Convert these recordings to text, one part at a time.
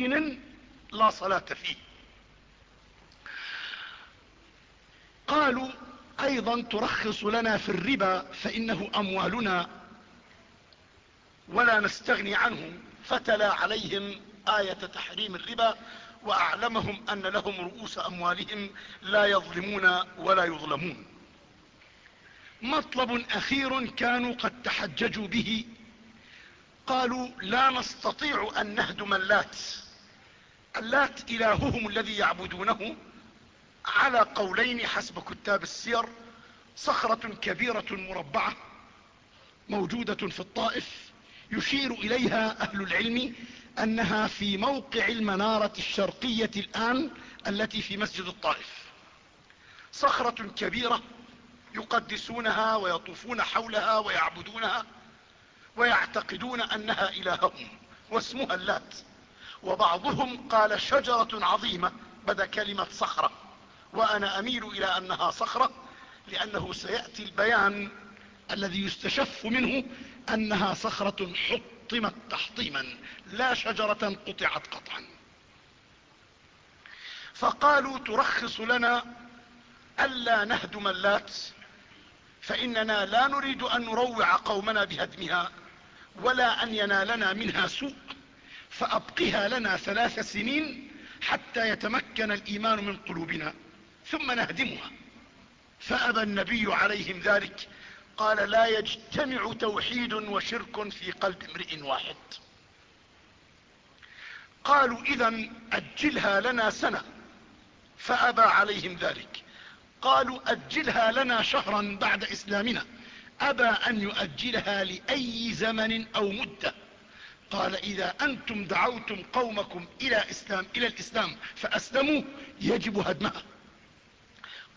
دين لا صلاة فيه. قالوا أيضا ترخص لنا في الربا فإنه أموالنا ولا نستغني عنه فتلا عليهم آية تحريم الربا وأعلمهم أن لهم رؤوس أموالهم لا يظلمون ولا يظلمون. مطلب أخير كانوا قد تحججوا به. قالوا لا نستطيع أن نهدم اللات. اللات إلههم الذي يعبدونه على قولين حسب كتاب السير صخرة كبيرة مربعة موجودة في الطائف يشير إليها أهل العلم أنها في موقع المنارة الشرقية الآن التي في مسجد الطائف. صخرة كبيرة يقدسونها ويطوفون حولها ويعبدونها ويعتقدون أنها إلههم واسمها اللات. وبعضهم قال شجرة عظيمة بدا كلمة صخرة وأنا أميل إلى أنها صخرة لأنه سيأتي البيان الذي يستشف منه أنها صخرة حطمت تحطيما لا شجرة قطعت قطعا. فقالوا ترخص لنا ألا نهدم اللات فإننا لا نريد أن نروع قومنا بهدمها ولا أن ينالنا منها سوء. فأبقها لنا ثلاث سنين حتى يتمكن الإيمان من قلوبنا ثم نهدمها. فأبى النبي عليهم ذلك قال لا يجتمع توحيد وشرك في قلب امرئ واحد. قالوا اذا أجلها لنا سنة. فأبى عليهم ذلك. قالوا أجلها لنا شهرا بعد إسلامنا. أبى أن يؤجلها لأي زمن أو مدة. قال إذا أنتم دعوتم قومكم إلى إسلام إلى الإسلام فأسلموا يجب هدمها.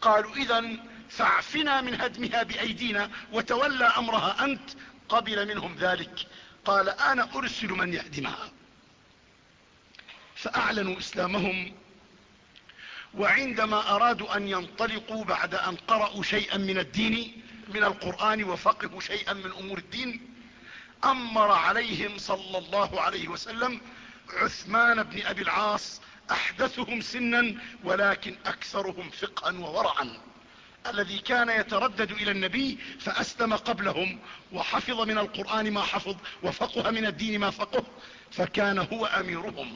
قالوا إذا فاعفنا من هدمها بأيدينا وتولى أمرها أنت قبل منهم ذلك. قال أنا أرسل من يهدمها. فأعلنوا إسلامهم. وعندما أرادوا أن ينطلقوا بعد أن قرأوا شيئا من الدين من القرآن وفقهوا شيئا من أمور الدين أمر عليهم صلى الله عليه وسلم عثمان بن أبي العاص أحدثهم سنا ولكن أكثرهم فقها وورعا الذي كان يتردد إلى النبي فأسلم قبلهم وحفظ من القرآن ما حفظ وفقه من الدين ما فقه فكان هو أميرهم.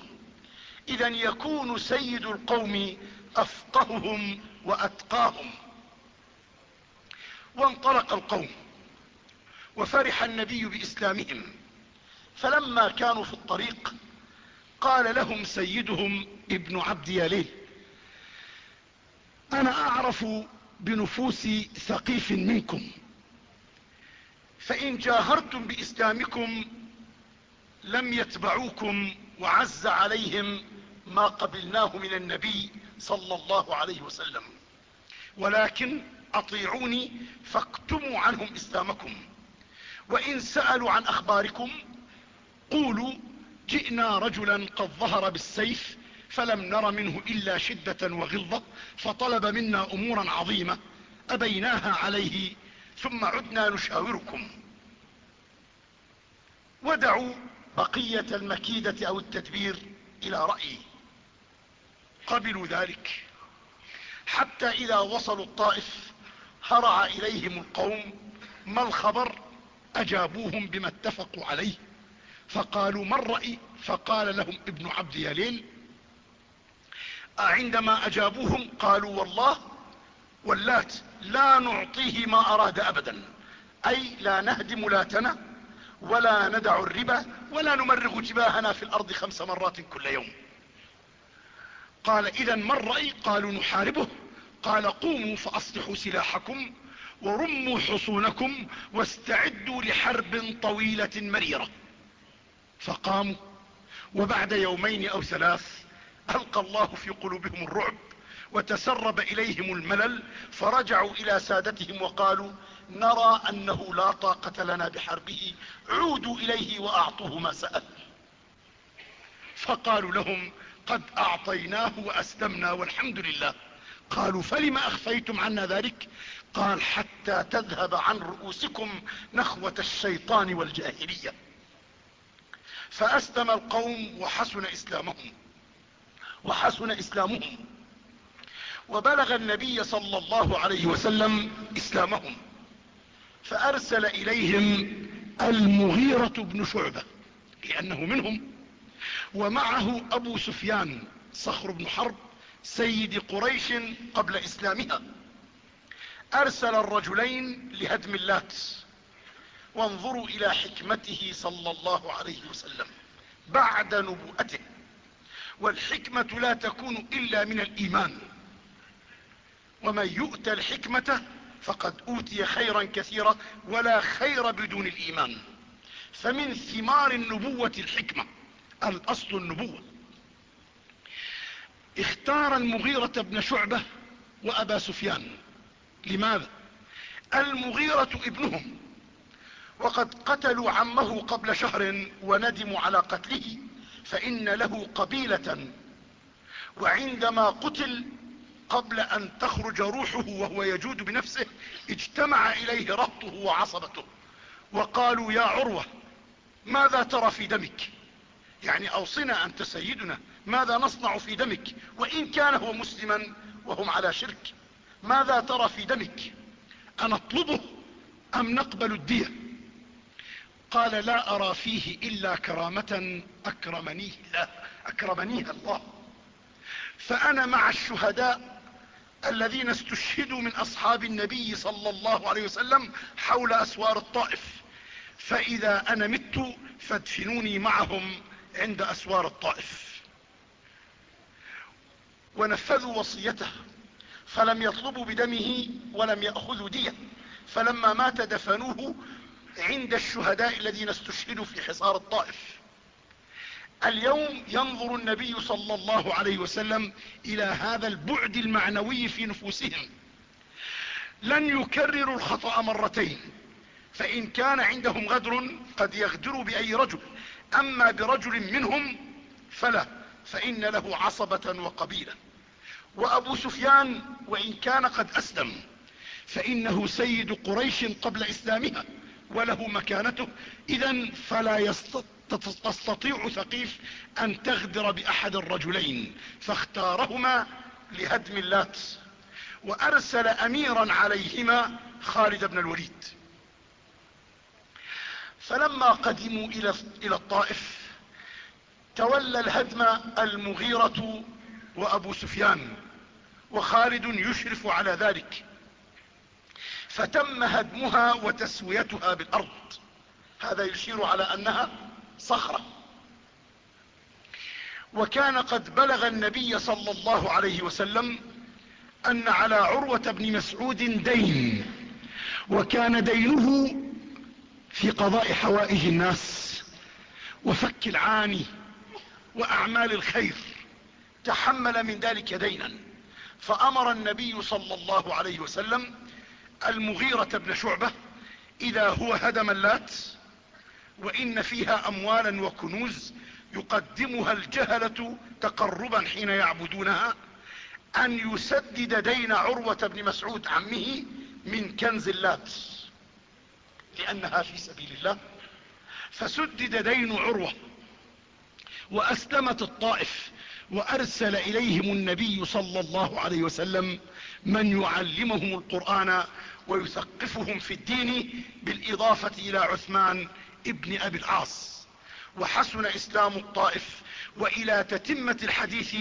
اذا يكون سيد القوم أفقههم وأتقاهم. وانطلق القوم. وفرح النبي بإسلامهم. فلما كانوا في الطريق قال لهم سيدهم ابن عبد ياليه أنا أعرف بنفوس ثقيف منكم. فإن جاهرتم بإسلامكم لم يتبعوكم وعز عليهم ما قبلناه من النبي صلى الله عليه وسلم. ولكن أطيعوني فاكتموا عنهم إسلامكم. وإن سألوا عن أخباركم قولوا جئنا رجلا قد ظهر بالسيف فلم نر منه إلا شدة وغلظة فطلب منا أمورا عظيمة أبيناها عليه ثم عدنا نشاوركم. ودعوا بقية المكيدة أو التدبير إلى رأيي. قبلوا ذلك حتى إذا وصلوا الطائف هرع إليهم القوم ما الخبر أجابوهم بما اتفقوا عليه. فقالوا ما الرأي؟ فقال لهم ابن عبد يليل عندما أجابوهم قالوا والله واللات لا نعطيه ما أراد ابدا. أي لا نهدم لاتنا ولا ندع الربا ولا نمرغ جباهنا في الأرض خمس مرات كل يوم. قال اذا ما الرأي؟ قالوا نحاربه. قال قوموا فأصلحوا سلاحكم. ورموا حصونكم واستعدوا لحرب طويلة مريرة. فقاموا وبعد يومين أو ثلاث ألقى الله في قلوبهم الرعب وتسرب إليهم الملل فرجعوا إلى سادتهم وقالوا نرى أنه لا طاقة لنا بحربه عودوا إليه وأعطوه ما سأل. فقالوا لهم قد أعطيناه وأسلمنا والحمد لله. قالوا فلم أخفيتم عنا ذلك؟ قال حتى تذهب عن رؤوسكم نخوة الشيطان والجاهلية. فأسلم القوم وحسن إسلامهم وحسن إسلامهم. وبلغ النبي صلى الله عليه وسلم إسلامهم فأرسل إليهم المغيرة بن شعبة لأنه منهم ومعه أبو سفيان صخر بن حرب سيد قريش قبل إسلامها. أرسل الرجلين لهدم اللات وانظروا إلى حكمته صلى الله عليه وسلم بعد نبوءته. والحكمة لا تكون إلا من الإيمان. ومن يؤتى الحكمة فقد أوتي خيرا كثيرا ولا خير بدون الإيمان. فمن ثمار النبوة الحكمة الاصل النبوة. اختار المغيرة بن شعبة وأبا سفيان. لماذا؟ المغيرة ابنهم. وقد قتلوا عمه قبل شهر وندموا على قتله فإن له قبيلة. وعندما قتل قبل أن تخرج روحه وهو يجود بنفسه اجتمع إليه رهطه وعصبته. وقالوا يا عروة ماذا ترى في دمك؟ يعني أوصنا أنت سيدنا ماذا نصنع في دمك؟ وإن كان هو مسلما وهم على شرك. ماذا ترى في دمك؟ أنطلبه أم نقبل الدية؟ قال لا أرى فيه إلا كرامة أكرمنيه الله اكرمنيها الله. فأنا مع الشهداء الذين استشهدوا من أصحاب النبي صلى الله عليه وسلم حول أسوار الطائف. فإذا أنا مت فادفنوني معهم عند أسوار الطائف. ونفذوا وصيته. فلم يطلبوا بدمه ولم يأخذوا دية. فلما مات دفنوه عند الشهداء الذين استشهدوا في حصار الطائف. اليوم ينظر النبي صلى الله عليه وسلم إلى هذا البعد المعنوي في نفوسهم. لن يكرروا الخطأ مرتين. فإن كان عندهم غدر قد يغدروا بأي رجل. أما برجل منهم فلا فإن له عصبة وقبيلة. وأبو سفيان وإن كان قد أسلم فإنه سيد قريش قبل إسلامها وله مكانته. اذا فلا تستطيع ثقيف أن تغدر بأحد الرجلين فاختارهما لهدم اللات وأرسل اميرا عليهما خالد بن الوليد. فلما قدموا إلى الطائف تولى الهدم المغيرة وأبو سفيان. وخالد يشرف على ذلك. فتم هدمها وتسويتها بالأرض. هذا يشير على أنها صخرة. وكان قد بلغ النبي صلى الله عليه وسلم أن على عروة بن مسعود دين وكان دينه في قضاء حوائج الناس وفك العاني وأعمال الخير. تحمل من ذلك دينا. فأمر النبي صلى الله عليه وسلم المغيرة بن شعبة إذا هو هدم اللات وإن فيها أموالا وكنوز يقدمها الجهلة تقربا حين يعبدونها أن يسدد دين عروة بن مسعود عمه من كنز اللات لأنها في سبيل الله. فسدد دين عروة وأسلمت الطائف وأرسل إليهم النبي صلى الله عليه وسلم من يعلمهم القرآن ويثقفهم في الدين بالإضافة إلى عثمان ابن أبي العاص. وحسن إسلام الطائف وإلى تتمة الحديث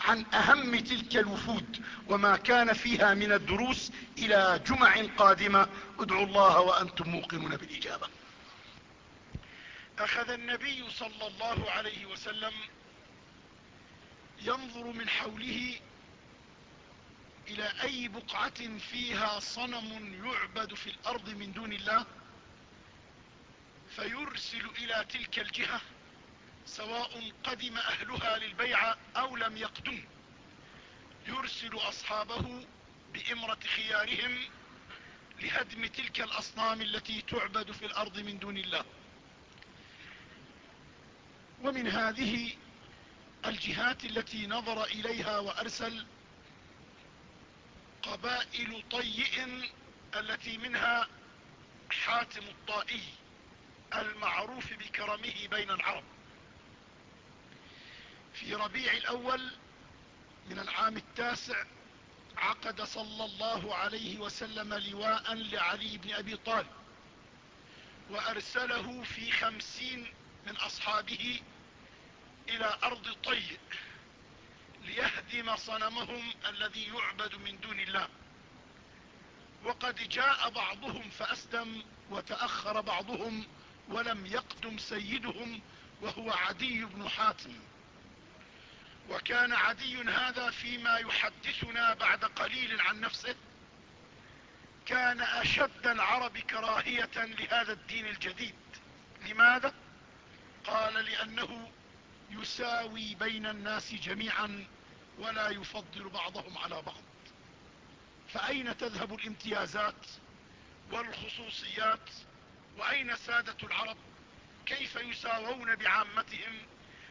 عن أهم تلك الوفود وما كان فيها من الدروس إلى جمع قادمة. ادعوا الله وأنتم موقنون بالإجابة. أخذ النبي صلى الله عليه وسلم ينظر من حوله إلى أي بقعة فيها صنم يعبد في الأرض من دون الله فيرسل إلى تلك الجهة سواء قدم أهلها للبيع أو لم يقدم. يرسل أصحابه بإمرة خيارهم لهدم تلك الأصنام التي تعبد في الأرض من دون الله. ومن هذه الجهات التي نظر إليها وأرسل قبائل طيء التي منها حاتم الطائي المعروف بكرمه بين العرب. في ربيع الأول من العام التاسع عقد صلى الله عليه وسلم لواء لعلي بن أبي طالب وأرسله في خمسين من أصحابه إلى أرض طيء ليهدم صنمهم الذي يعبد من دون الله. وقد جاء بعضهم فأسلم وتأخر بعضهم ولم يقدم سيدهم وهو عدي بن حاتم. وكان عدي هذا فيما يحدثنا بعد قليل عن نفسه. كان أشد العرب كراهية لهذا الدين الجديد. لماذا؟ قال لأنه يساوي بين الناس جميعا ولا يفضل بعضهم على بعض. فأين تذهب الامتيازات والخصوصيات؟ وأين سادة العرب؟ كيف يساوون بعامتهم؟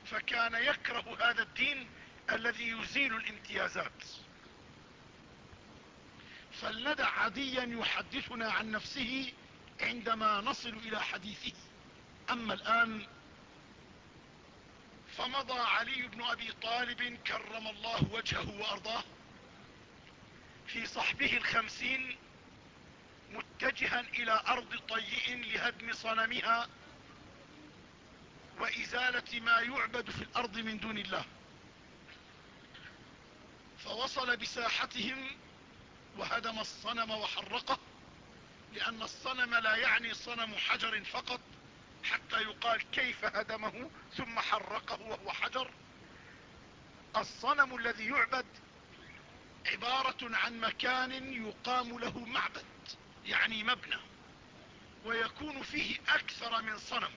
فكان يكره هذا الدين الذي يزيل الامتيازات. فلندع عديا يحدثنا عن نفسه عندما نصل إلى حديثه. أما الآن فمضى علي بن أبي طالب كرم الله وجهه وأرضاه في صحبه الخمسين متجها إلى أرض طيء لهدم صنمها وإزالة ما يعبد في الأرض من دون الله. فوصل بساحتهم وهدم الصنم وحرقه لأن الصنم لا يعني صنم حجر فقط حتى يقال كيف هدمه ثم حرقه وهو حجر. الصنم الذي يعبد عبارة عن مكان يقام له معبد يعني مبنى ويكون فيه أكثر من صنم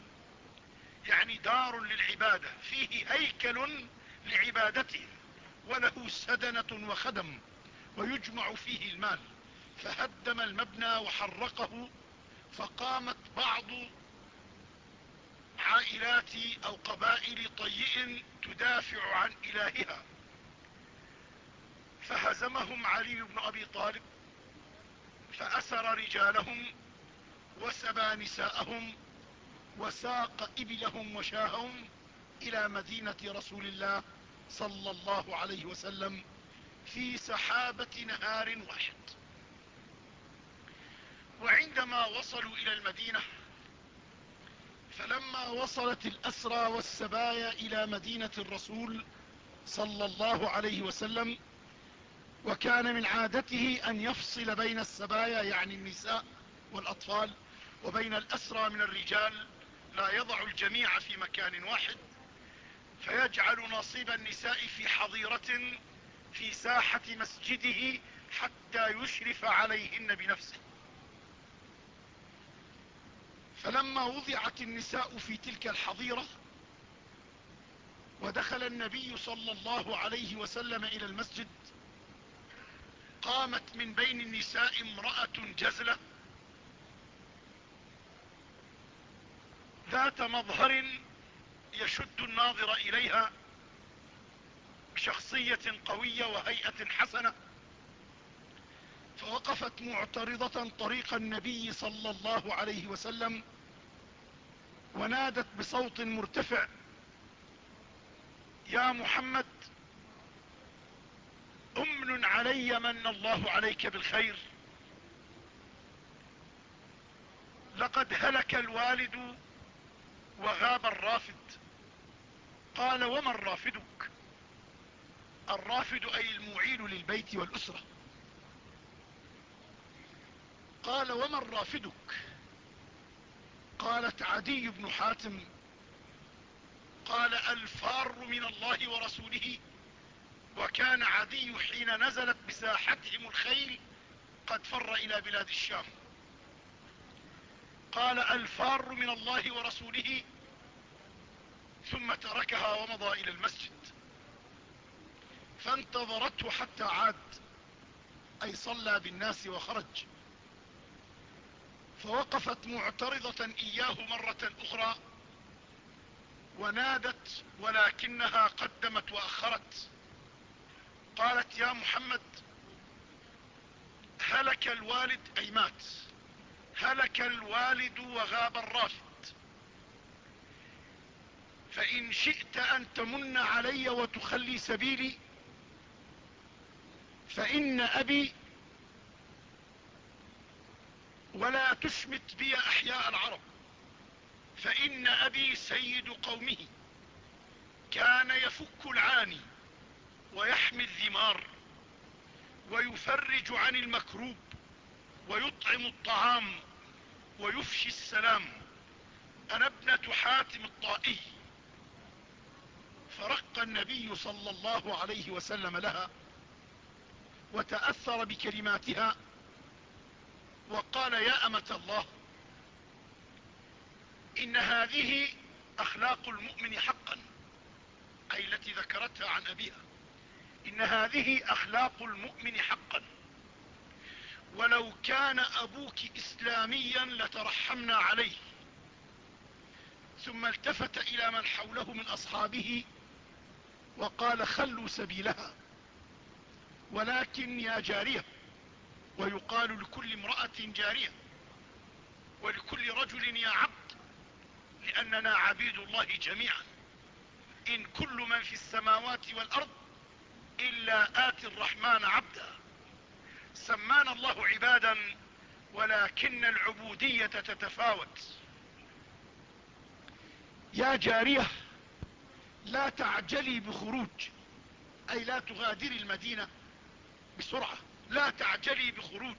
يعني دار للعبادة فيه هيكل لعبادتهم وله سدنة وخدم ويجمع فيه المال. فهدم المبنى وحرقه فقامت بعض عائلات أو قبائل طيء تدافع عن إلهها. فهزمهم علي بن أبي طالب فأسر رجالهم وسبى نساءهم وساق إبلهم وشاههم إلى مدينة رسول الله صلى الله عليه وسلم في سحابة نهار واحد. وعندما وصلوا إلى المدينة فلما وصلت الأسرى والسبايا إلى مدينة الرسول صلى الله عليه وسلم وكان من عادته أن يفصل بين السبايا يعني النساء والأطفال وبين الأسرى من الرجال لا يضع الجميع في مكان واحد فيجعل نصيب النساء في حظيرة في ساحة مسجده حتى يشرف عليهن بنفسه. فلما وضعت النساء في تلك الحظيرة ودخل النبي صلى الله عليه وسلم إلى المسجد قامت من بين النساء امرأة جزلة ذات مظهر يشد الناظر إليها بشخصية قوية وهيئة حسنة. فوقفت معترضة طريق النبي صلى الله عليه وسلم ونادت بصوت مرتفع يا محمد أمن علي من الله عليك بالخير. لقد هلك الوالد وغاب الرافد. قال وما الرافدك؟ الرافد أي المعين للبيت والأسرة. قال وما الرافدك قالت عدي بن حاتم قال الفار من الله ورسوله وكان عدي حين نزلت بساحتهم الخيل قد فر إلى بلاد الشام. قال الفار من الله ورسوله ثم تركها ومضى إلى المسجد. فانتظرته حتى عاد أي صلى بالناس وخرج. فوقفت معترضة إياه مرة أخرى ونادت ولكنها قدمت وأخرت. قالت يا محمد هلك الوالد أي مات. هلك الوالد وغاب الرافد فإن شئت أن تمن علي وتخلي سبيلي فإن أبي ولا تشمت بي أحياء العرب فإن أبي سيد قومه كان يفك العاني ويحمي الذمار ويفرج عن المكروب ويطعم الطعام ويفشي السلام. أنا ابنة حاتم الطائي. فرق النبي صلى الله عليه وسلم لها وتأثر بكلماتها وقال يا أمة الله إن هذه أخلاق المؤمن حقا أي التي ذكرتها عن أبيها. إن هذه أخلاق المؤمن حقا. ولو كان أبوك إسلاميا لترحمنا عليه. ثم التفت إلى من حوله من أصحابه وقال خلوا سبيلها. ولكن يا جارية ويقال لكل امرأة جارية ولكل رجل يا عبد لأننا عبيد الله جميعا. إن كل من في السماوات والأرض إلا آتي الرحمن عبدا. سمانا الله عبادا ولكن العبودية تتفاوت. يا جارية لا تعجلي بخروج أي لا تغادري المدينة بسرعة. لا تعجلي بخروج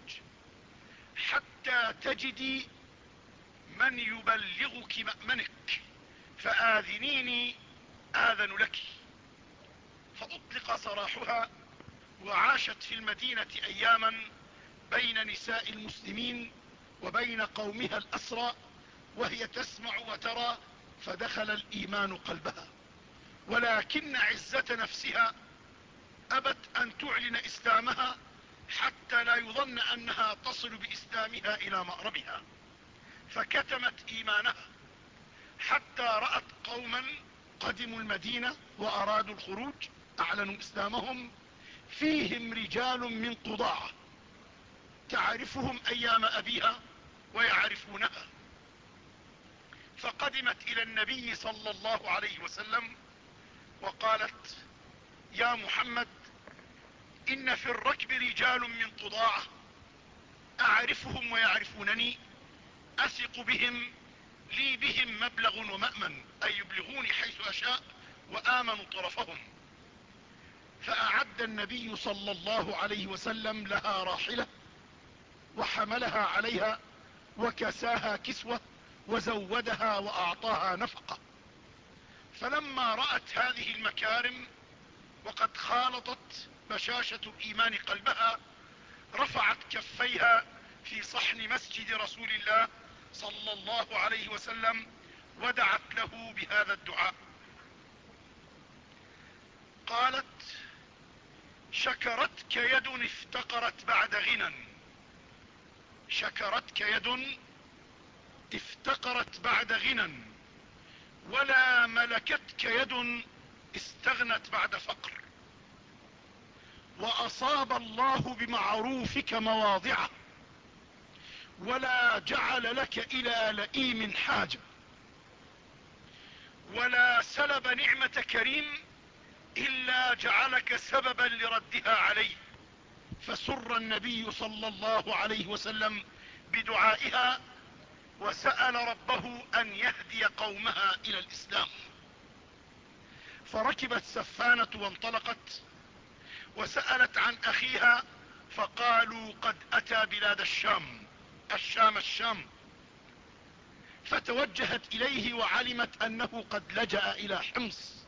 حتى تجدي من يبلغك مأمنك فآذنيني آذن لك. فأطلق سراحها وعاشت في المدينة أياما بين نساء المسلمين وبين قومها الأسرى وهي تسمع وترى فدخل الإيمان قلبها. ولكن عزة نفسها أبت أن تعلن إسلامها حتى لا يظن أنها تصل بإسلامها إلى مأربها. فكتمت إيمانها. حتى رأت قوما قدموا المدينة وأرادوا الخروج أعلنوا إسلامهم. فيهم رجال من قضاعة. تعرفهم أيام أبيها ويعرفونها. فقدمت إلى النبي صلى الله عليه وسلم وقالت يا محمد إن في الركب رجال من قضاعة أعرفهم ويعرفونني. أثق بهم. لي بهم مبلغ ومأمن. أي يبلغوني حيث أشاء وآمنوا طرفهم. فأعد النبي صلى الله عليه وسلم لها راحلة وحملها عليها وكساها كسوة وزودها وأعطاها نفقة. فلما رأت هذه المكارم وقد خالطت بشاشة الإيمان قلبها رفعت كفيها في صحن مسجد رسول الله صلى الله عليه وسلم ودعت له بهذا الدعاء. قالت شكرتك يد افتقرت بعد غنى. شكرتك يد افتقرت بعد غنى. ولا ملكتك يد استغنت بعد فقر. وأصاب الله بمعروفك مواضعه ولا جعل لك إلى لئيم حاجة ولا سلب نعمة كريم إلا جعلك سببا لردها عليه فسر النبي صلى الله عليه وسلم بدعائها وسأل ربه أن يهدي قومها إلى الإسلام فركبت سفانة وانطلقت وسألت عن أخيها فقالوا قد أتى بلاد الشام الشام الشام. فتوجهت إليه وعلمت أنه قد لجأ إلى حمص.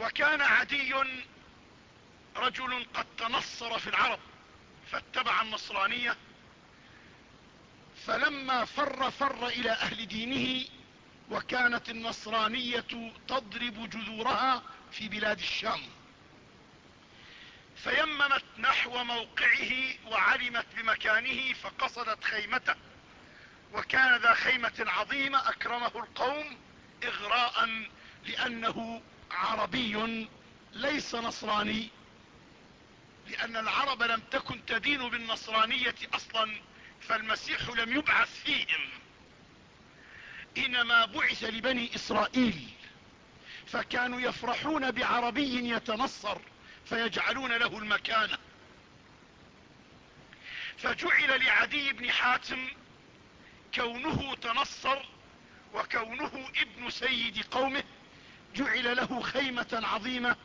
وكان عدي رجل قد تنصر في العرب فاتبع النصرانية. فلما فر فر إلى أهل دينه وكانت النصرانية تضرب جذورها في بلاد الشام. فيممت نحو موقعه وعلمت بمكانه فقصدت خيمته. وكان ذا خيمة عظيمة أكرمه القوم إغراء لأنه عربي ليس نصراني. لأن العرب لم تكن تدين بالنصرانية أصلا فالمسيح لم يبعث فيهم. إنما بعث لبني إسرائيل فكانوا يفرحون بعربي يتنصر. فيجعلون له المكانة فجعل لعدي بن حاتم كونه تنصر وكونه ابن سيد قومه جعل له خيمة عظيمة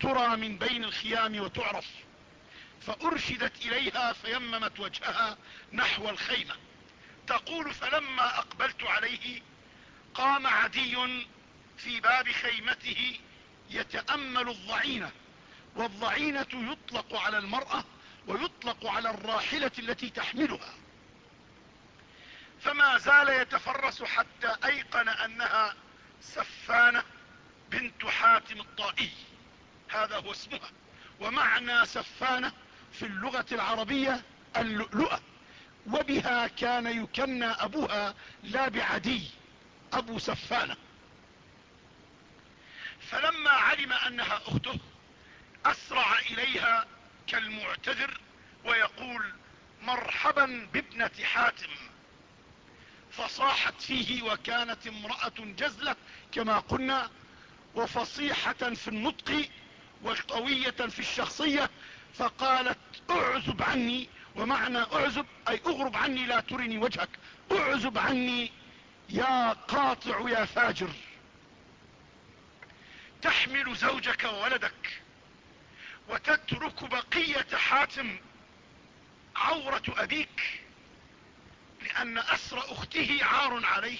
ترى من بين الخيام وتعرف فأرشدت إليها فيممت وجهها نحو الخيمة. تقول فلما أقبلت عليه قام عدي في باب خيمته يتأمل الضعينة والضعينة يطلق على المرأة ويطلق على الراحلة التي تحملها. فما زال يتفرس حتى أيقن أنها سفانة بنت حاتم الطائي. هذا هو اسمها. ومعنى سفانة في اللغة العربية اللؤلؤة. وبها كان يكنى أبوها لا بعدي أبو سفانة. فلما علم أنها أخته أسرع إليها كالمعتذر ويقول مرحبا بابنة حاتم. فصاحت فيه وكانت امرأة جزلة كما قلنا وفصيحة في النطق وقوية في الشخصية فقالت اعزب عني. ومعنى اعزب أي اغرب عني لا ترني وجهك اعزب عني يا قاطع يا فاجر. تحمل زوجك وولدك وتترك بقية حاتم عورة أبيك لأن اسر أخته عار عليه.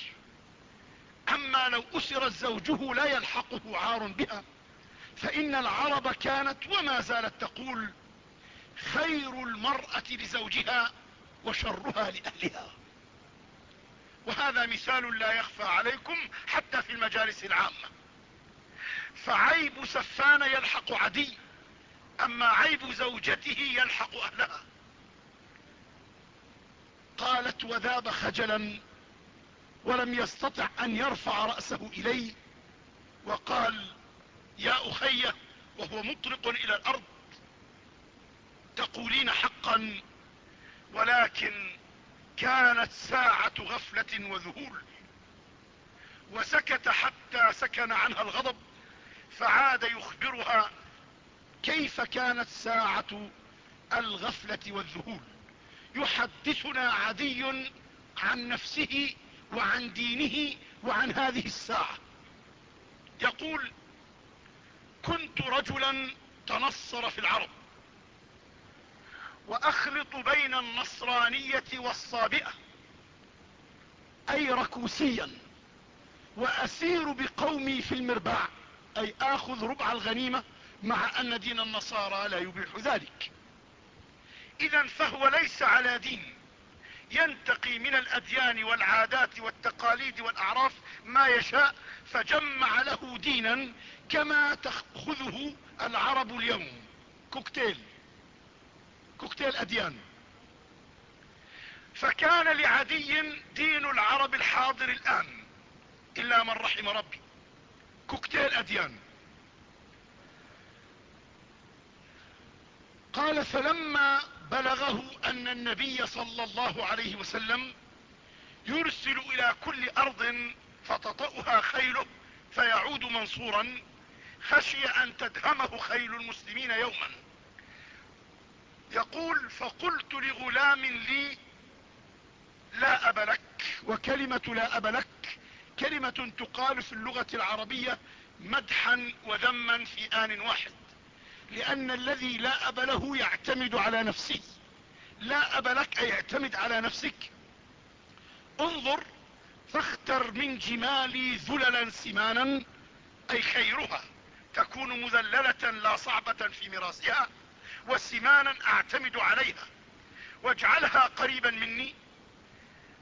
أما لو أسر زوجه لا يلحقه عار بها فإن العرب كانت وما زالت تقول خير المرأة لزوجها وشرها لأهلها. وهذا مثال لا يخفى عليكم حتى في المجالس العامة. فعيب سفان يلحق عدي أما عيب زوجته يلحق أهلها. قالت وذاب خجلا ولم يستطع أن يرفع رأسه إلي وقال يا أخي وهو مطرق إلى الأرض تقولين حقا ولكن كانت ساعة غفلة وذهول وسكت حتى سكن عنها الغضب فعاد يخبرها كيف كانت ساعة الغفلة والذهول؟ يحدثنا عدي عن نفسه وعن دينه وعن هذه الساعة. يقول كنت رجلا تنصر في العرب وأخلط بين النصرانية والصابئة أي ركوسيا وأسير بقومي في المرباع أي آخذ ربع الغنيمة مع أن دين النصارى لا يبيح ذلك. اذا فهو ليس على دين. ينتقي من الأديان والعادات والتقاليد والأعراف ما يشاء فجمع له دينا كما تأخذه العرب اليوم. كوكتيل. كوكتيل أديان. فكان لعدي دين العرب الحاضر الآن. إلا من رحم ربي. كوكتيل أديان. قال فلما بلغه أن النبي صلى الله عليه وسلم يرسل إلى كل أرض فتطأها خيله فيعود منصورا خشي أن تدهمه خيل المسلمين يوما. يقول فقلت لغلام لي لا أب لك وكلمة لا أب لك كلمة تقال في اللغة العربية مدحا وذما في آن واحد. لأن الذي لا أب له يعتمد على نفسه. لا أب لك أي اعتمد على نفسك. انظر فاختر من جمالي ذللا سمانا أي خيرها. تكون مذللة لا صعبة في مراسها وسمانا أعتمد عليها. واجعلها قريبا مني.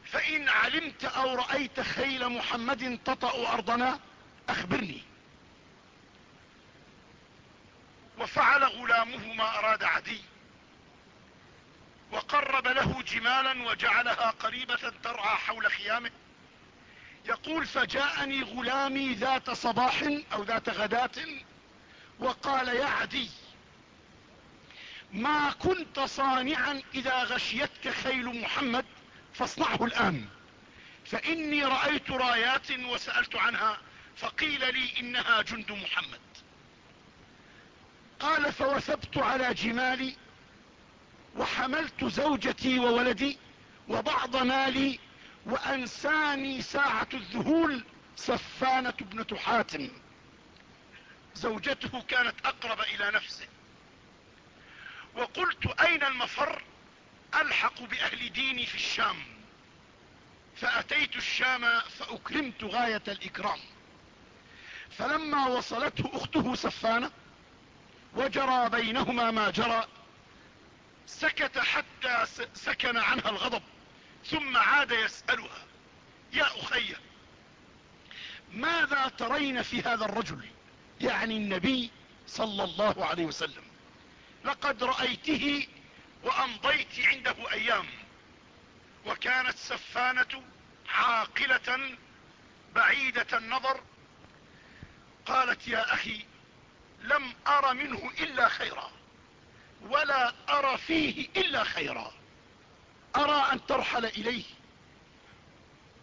فإن علمت أو رأيت خيل محمد تطأ أرضنا أخبرني. وفعل غلامه ما أراد عدي. وقرب له جمالا وجعلها قريبة ترعى حول خيامه. يقول فجاءني غلامي ذات صباح أو ذات غداة وقال يا عدي ما كنت صانعا إذا غشيتك خيل محمد؟ فاصنعه الآن. فإني رأيت رايات وسألت عنها فقيل لي إنها جند محمد. قال فوثبت على جمالي وحملت زوجتي وولدي وبعض مالي وأنساني ساعة الذهول سفانة ابنة حاتم زوجته كانت أقرب إلى نفسه. وقلت أين المفر؟ ألحق بأهل ديني في الشام. فأتيت الشام فأكرمت غاية الإكرام. فلما وصلته أخته سفانة وجرى بينهما ما جرى. سكت حتى سكن عنها الغضب ثم عاد يسألها يا أخي ماذا ترين في هذا الرجل؟ يعني النبي صلى الله عليه وسلم لقد رأيته وأمضيت عنده أيام وكانت سفانة عاقلة بعيدة النظر قالت يا أخي لم أر منه إلا خيرا ولا ارى فيه إلا خيرا. أرى أن ترحل إليه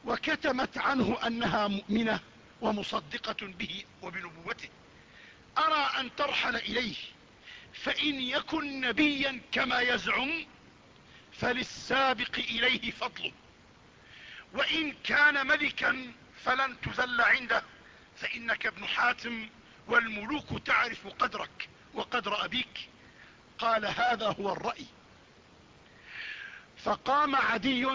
وكتمت عنه أنها مؤمنة ومصدقة به وبنبوته. أرى أن ترحل إليه فإن يكن نبيا كما يزعم فللسابق إليه فضله وإن كان ملكا فلن تذل عنده فإنك ابن حاتم والملوك تعرف قدرك وقدر أبيك. قال هذا هو الرأي. فقام عدي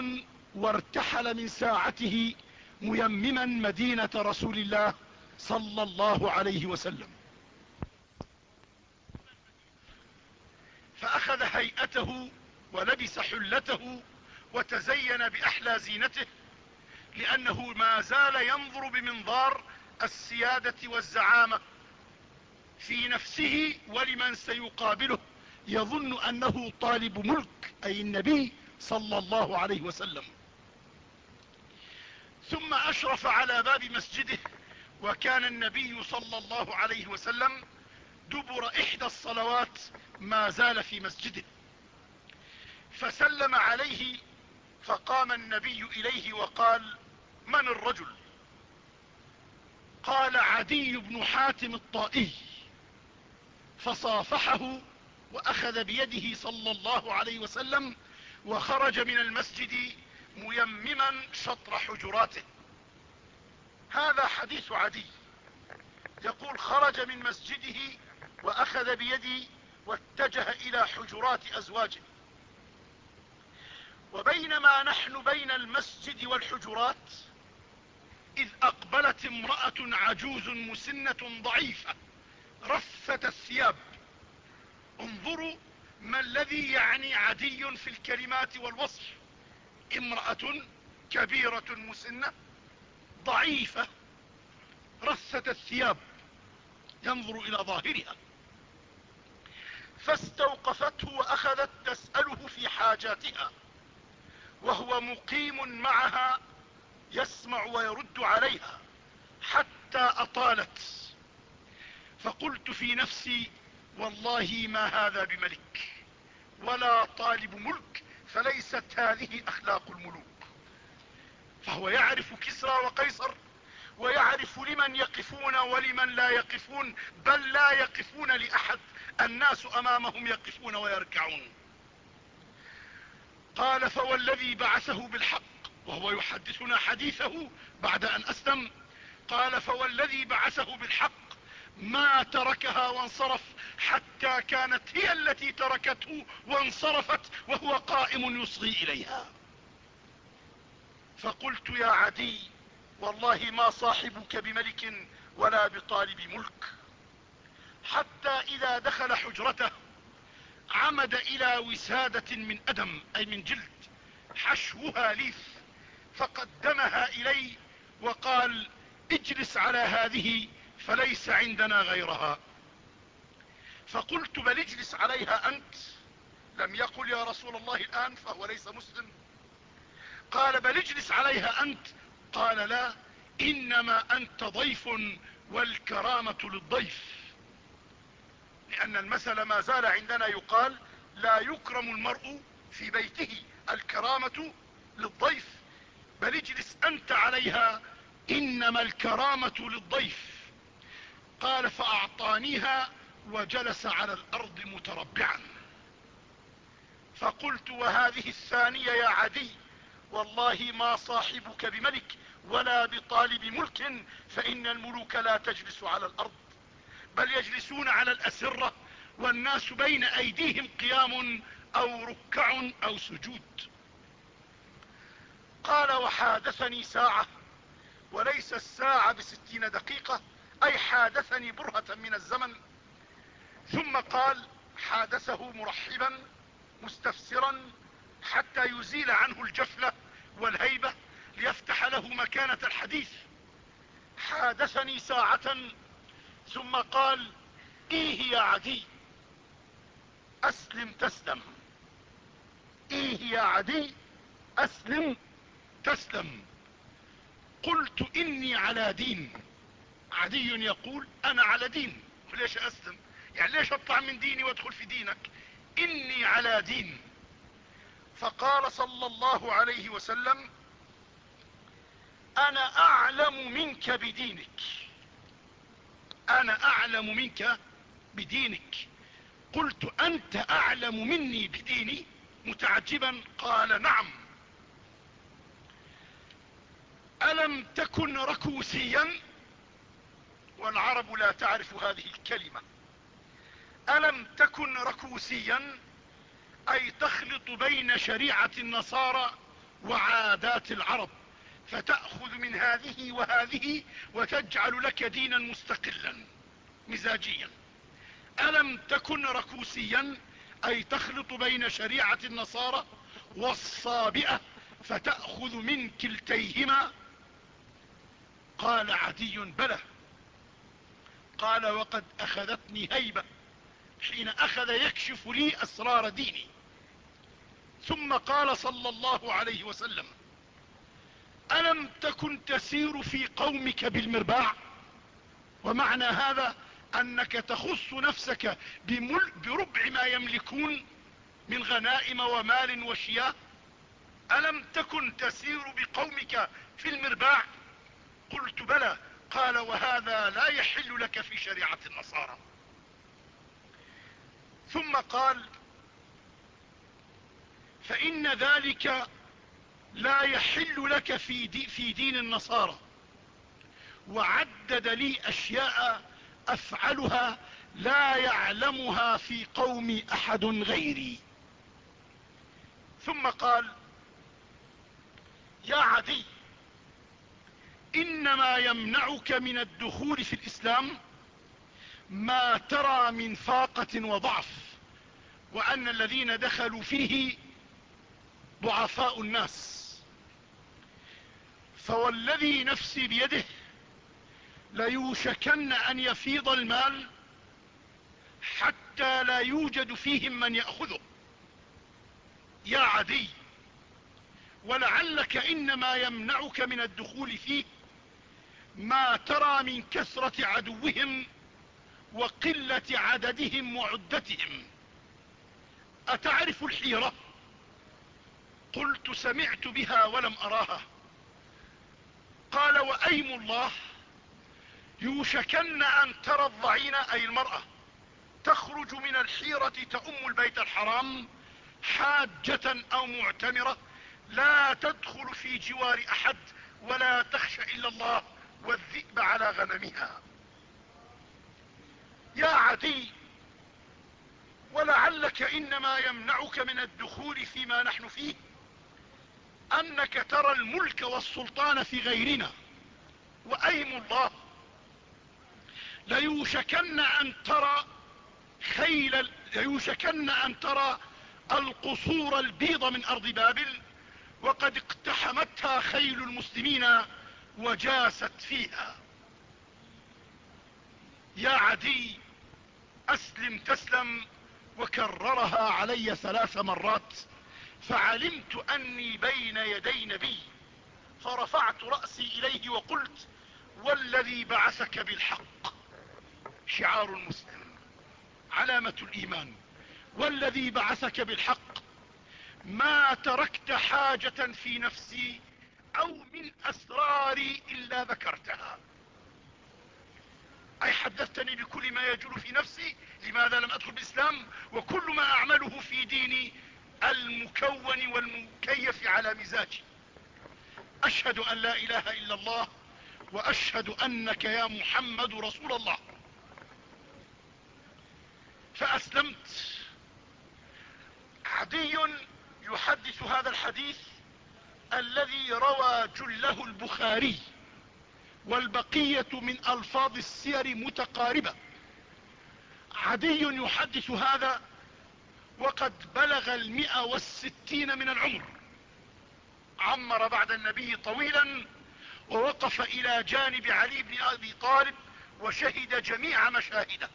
وارتحل من ساعته ميمما مدينة رسول الله صلى الله عليه وسلم. فأخذ هيئته ولبس حلته وتزين بأحلى زينته لأنه ما زال ينظر بمنظار السيادة والزعامة. في نفسه ولمن سيقابله. يظن أنه طالب ملك أي النبي صلى الله عليه وسلم. ثم أشرف على باب مسجده وكان النبي صلى الله عليه وسلم دبر إحدى الصلوات ما زال في مسجده. فسلم عليه فقام النبي إليه وقال من الرجل؟ قال عدي بن حاتم الطائي. فصافحه وأخذ بيده صلى الله عليه وسلم وخرج من المسجد ميمما شطر حجراته. هذا حديث عدي. يقول خرج من مسجده وأخذ بيدي واتجه إلى حجرات أزواجه. وبينما نحن بين المسجد والحجرات إذ أقبلت امرأة عجوز مسنة ضعيفة رفة الثياب. انظروا ما الذي يعني عدي في الكلمات والوصف. امرأة كبيرة مسنة ضعيفة رثة الثياب. ينظر إلى ظاهرها. فاستوقفته وأخذت تسأله في حاجاتها. وهو مقيم معها يسمع ويرد عليها حتى أطالت. فقلت في نفسي والله ما هذا بملك ولا طالب ملك فليست هذه أخلاق الملوك. فهو يعرف كسرى وقيصر ويعرف لمن يقفون ولمن لا يقفون بل لا يقفون لأحد الناس أمامهم يقفون ويركعون. قال فوالذي بعثه بالحق وهو يحدثنا حديثه بعد أن أسلم. قال فوالذي بعثه بالحق ما تركها وانصرف حتى كانت هي التي تركته وانصرفت وهو قائم يصغي إليها. فقلت يا عدي والله ما صاحبك بملك ولا بطالب ملك. حتى إذا دخل حجرته عمد إلى وسادة من أدم أي من جلد حشوها ليف فقدمها إلي وقال اجلس على هذه فليس عندنا غيرها. فقلت بل اجلس عليها أنت. لم يقل يا رسول الله الآن فهو ليس مسلم. قال بل اجلس عليها أنت. قال لا إنما أنت ضيف والكرامة للضيف. لأن المثل ما زال عندنا يقال لا يكرم المرء في بيته الكرامة للضيف. بل اجلس أنت عليها إنما الكرامة للضيف. قال فأعطانيها وجلس على الأرض متربعا. فقلت وهذه الثانية يا عدي والله ما صاحبك بملك ولا بطالب ملك فإن الملوك لا تجلس على الأرض بل يجلسون على الأسرة والناس بين أيديهم قيام أو ركع أو سجود. قال وحادثني ساعة وليس الساعة بستين دقيقة أي حادثني برهة من الزمن. ثم قال حادثه مرحبا مستفسرا حتى يزيل عنه الجفلة والهيبة ليفتح له مكانة الحديث. حادثني ساعة ثم قال إيه يا عدي؟ أسلم تسلم. إيه يا عدي؟ أسلم تسلم. قلت إني على دين. عدي يقول أنا على دين. ليش أسلم؟ يعني ليش أطلع من ديني وأدخل في دينك؟ إني على دين. فقال صلى الله عليه وسلم أنا أعلم منك بدينك. أنا أعلم منك بدينك. قلت أنت أعلم مني بديني؟ متعجبا قال نعم. ألم تكن ركوسيا؟ والعرب لا تعرف هذه الكلمة. ألم تكن ركوسيا؟ أي تخلط بين شريعة النصارى وعادات العرب. فتأخذ من هذه وهذه وتجعل لك دينا مستقلا مزاجيا. ألم تكن ركوسيا؟ أي تخلط بين شريعة النصارى والصابئة فتأخذ من كلتيهما. قال عدي بلى. قال وقد أخذتني هيبة حين أخذ يكشف لي أسرار ديني. ثم قال صلى الله عليه وسلم ألم تكن تسير في قومك بالمرباع؟ ومعنى هذا أنك تخص نفسك بربع ما يملكون من غنائم ومال وشياه ألم تكن تسير بقومك في المرباع؟ قلت بلى قال وهذا لا يحل لك في شريعة النصارى. ثم قال فإن ذلك لا يحل لك في, دي في دين النصارى. وعدد لي أشياء أفعلها لا يعلمها في قوم أحد غيري. ثم قال يا عدي إنما يمنعك من الدخول في الإسلام ما ترى من فاقة وضعف وأن الذين دخلوا فيه ضعفاء الناس. فوالذي نفسي بيده ليوشكن أن يفيض المال حتى لا يوجد فيهم من يأخذه. يا عدي ولعلك إنما يمنعك من الدخول فيه ما ترى من كثرة عدوهم وقلة عددهم وعدتهم. أتعرف الحيرة؟ قلت سمعت بها ولم أراها. قال وأيم الله؟ يوشكن أن ترى الضعين أي المرأة تخرج من الحيرة تأم البيت الحرام حاجة أو معتمرة لا تدخل في جوار أحد ولا تخشى إلا الله. والذئب على غنمها. يا عدي ولعلك إنما يمنعك من الدخول فيما نحن فيه أنك ترى الملك والسلطان في غيرنا وايم الله؟ ليوشكن أن ترى خيل ليوشكن أن ترى القصور البيض من أرض بابل وقد اقتحمتها خيل المسلمين وجاست فيها. يا عدي أسلم تسلم وكررها علي ثلاث مرات فعلمت أني بين يدي نبي فرفعت رأسي إليه وقلت والذي بعثك بالحق. شعار المسلم علامة الإيمان والذي بعثك بالحق. ما تركت حاجة في نفسي أو من اسراري إلا ذكرتها. أي حدثتني بكل ما يجول في نفسي لماذا لم أدخل بالإسلام؟ وكل ما أعمله في ديني المكون والمكيف على مزاجي. أشهد أن لا إله إلا الله وأشهد أنك يا محمد رسول الله. فأسلمت. عدي يحدث هذا الحديث الذي روى جله البخاري والبقية من ألفاظ السير متقاربة. عدي يحدث هذا وقد بلغ المئة والستين من العمر. عمر بعد النبي طويلا ووقف إلى جانب علي بن أبي طالب وشهد جميع مشاهده.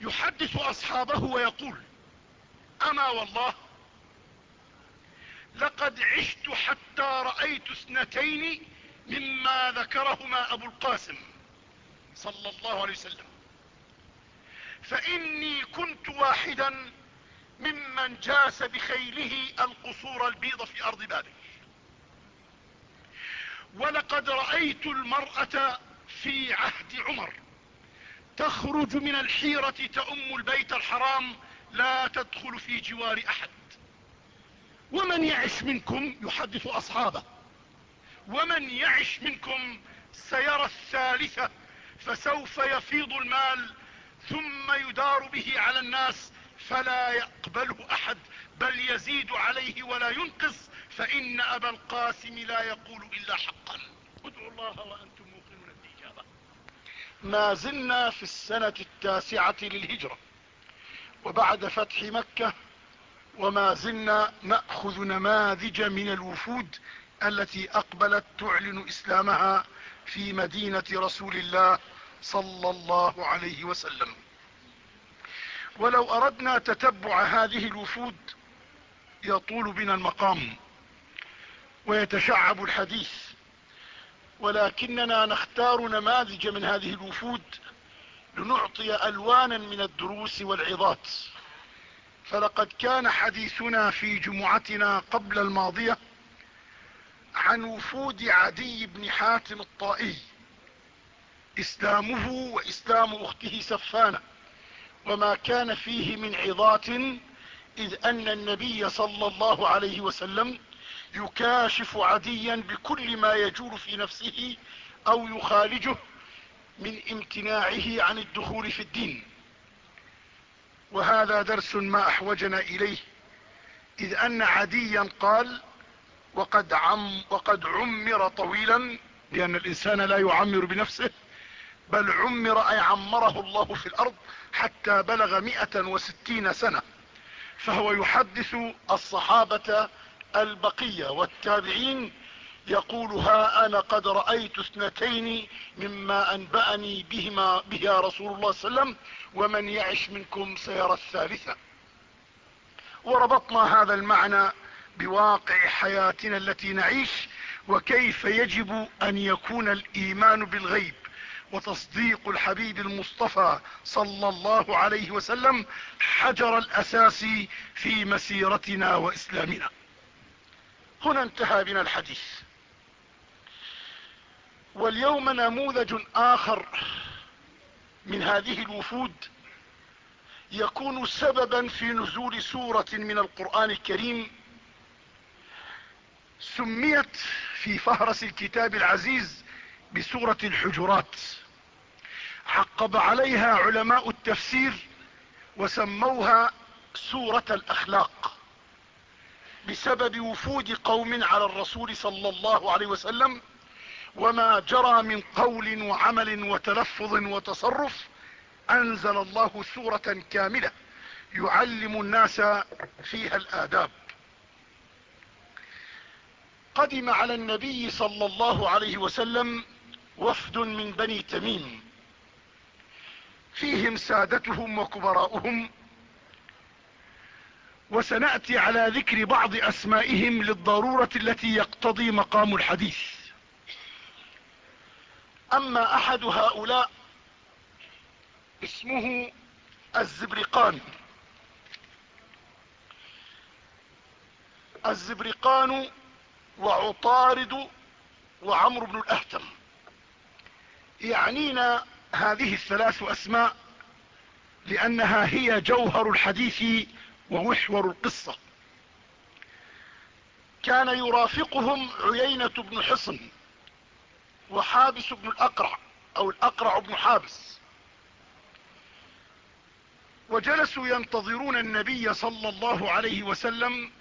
يحدث أصحابه ويقول أما والله لقد عشت حتى رأيت اثنتين مما ذكرهما أبو القاسم صلى الله عليه وسلم. فإني كنت واحدا ممن جاس بخيله القصور البيض في أرض بابل ولقد رأيت المرأة في عهد عمر تخرج من الحيرة تأم البيت الحرام لا تدخل في جوار أحد. ومن يعش منكم يحدث أصحابه. ومن يعش منكم سيرى الثالثة فسوف يفيض المال ثم يدار به على الناس فلا يقبله أحد بل يزيد عليه ولا ينقص فإن أبا القاسم لا يقول إلا حقا. ادعوا الله وأنتم موقنون بالاجابة ما زلنا في السنة التاسعة للهجرة وبعد فتح مكة وما زلنا نأخذ نماذج من الوفود التي أقبلت تعلن إسلامها في مدينة رسول الله صلى الله عليه وسلم. ولو أردنا تتبع هذه الوفود يطول بنا المقام ويتشعب الحديث. ولكننا نختار نماذج من هذه الوفود لنعطي ألوانا من الدروس والعظات. فلقد كان حديثنا في جمعتنا قبل الماضية عن وفود عدي بن حاتم الطائي. إسلامه وإسلام أخته سفانة وما كان فيه من عظات إذ أن النبي صلى الله عليه وسلم يكاشف عديا بكل ما يجول في نفسه أو يخالجه من امتناعه عن الدخول في الدين. وهذا درس ما أحوجنا إليه إذ أن عديا قال وقد, عم وقد عمر طويلا لأن الإنسان لا يعمر بنفسه بل عمر أي عمره الله في الأرض حتى بلغ مئة وستين سنة فهو يحدث الصحابة البقية والتابعين يقول ها أنا قد رأيت اثنتين مما أنبأني بهما بها رسول الله صلى الله عليه وسلم ومن يعش منكم سيرى الثالثة. وربطنا هذا المعنى بواقع حياتنا التي نعيش وكيف يجب أن يكون الإيمان بالغيب. وتصديق الحبيب المصطفى صلى الله عليه وسلم حجر الأساس في مسيرتنا وإسلامنا. هنا انتهى بنا الحديث. واليوم نموذج آخر من هذه الوفود يكون سببا في نزول سورة من القرآن الكريم سميت في فهرس الكتاب العزيز بسورة الحجرات. عقب عليها علماء التفسير وسموها سورة الأخلاق بسبب وفود قوم على الرسول صلى الله عليه وسلم وما جرى من قول وعمل وتلفظ وتصرف أنزل الله سورة كاملة يعلم الناس فيها الآداب. قدم على النبي صلى الله عليه وسلم وفد من بني تميم. فيهم سادتهم وكبراؤهم. وسنأتي على ذكر بعض أسمائهم للضرورة التي يقتضي مقام الحديث. أما أحد هؤلاء اسمه الزبرقان. الزبرقان وعطارد وعمرو بن الاهتم يعنينا هذه الثلاث أسماء لأنها هي جوهر الحديث ومحور القصة. كان يرافقهم عيينة بن حصن. وحابس بن الأقرع أو الأقرع بن حابس. وجلسوا ينتظرون النبي صلى الله عليه وسلم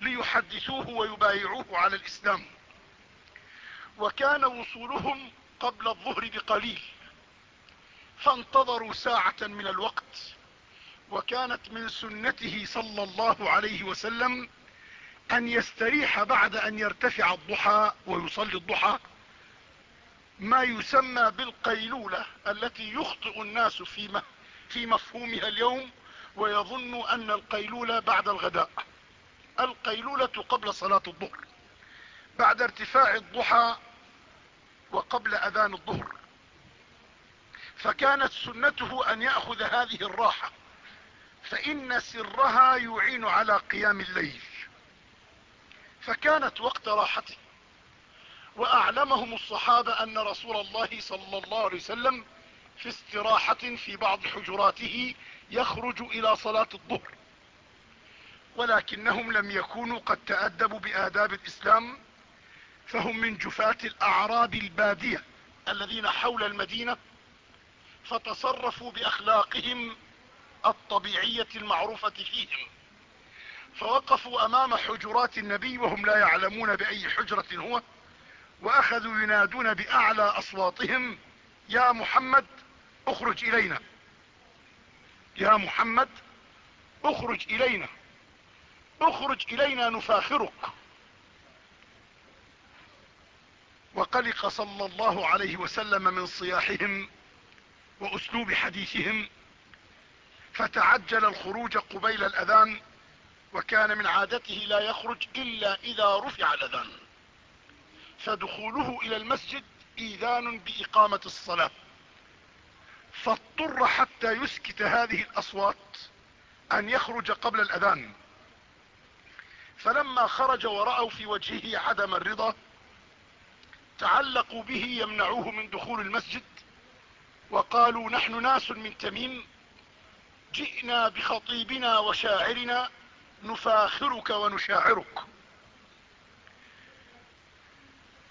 ليحدثوه ويبايعوه على الإسلام. وكان وصولهم قبل الظهر بقليل فانتظروا ساعة من الوقت وكانت من سنته صلى الله عليه وسلم أن يستريح بعد أن يرتفع الضحى ويصلي الضحى. ما يسمى بالقيلولة التي يخطئ الناس في, في مفهومها اليوم ويظن أن القيلولة بعد الغداء. القيلولة قبل صلاة الظهر بعد ارتفاع الضحى وقبل أذان الظهر. فكانت سنته أن يأخذ هذه الراحة. فإن سرها يعين على قيام الليل. فكانت وقت راحته. وأعلمهم الصحابة أن رسول الله صلى الله عليه وسلم في استراحة في بعض حجراته يخرج إلى صلاة الظهر. ولكنهم لم يكونوا قد تأدبوا بآداب الإسلام فهم من جفاة الأعراب البادية الذين حول المدينة فتصرفوا بأخلاقهم الطبيعية المعروفة فيهم. فوقفوا أمام حجرات النبي وهم لا يعلمون بأي حجرة هو. وأخذوا ينادون بأعلى أصواتهم يا محمد اخرج إلينا. يا محمد اخرج إلينا. اخرج إلينا نفاخرك. وقلق صلى الله عليه وسلم من صياحهم وأسلوب حديثهم فتعجل الخروج قبيل الأذان وكان من عادته لا يخرج إلا إذا رفع الأذان. فدخوله إلى المسجد إيذان بإقامة الصلاة. فاضطر حتى يسكت هذه الأصوات أن يخرج قبل الأذان. فلما خرج ورأوا في وجهه عدم الرضا تعلقوا به يمنعوه من دخول المسجد وقالوا نحن ناس من تميم جئنا بخطيبنا وشاعرنا نفاخرك ونشاعرك.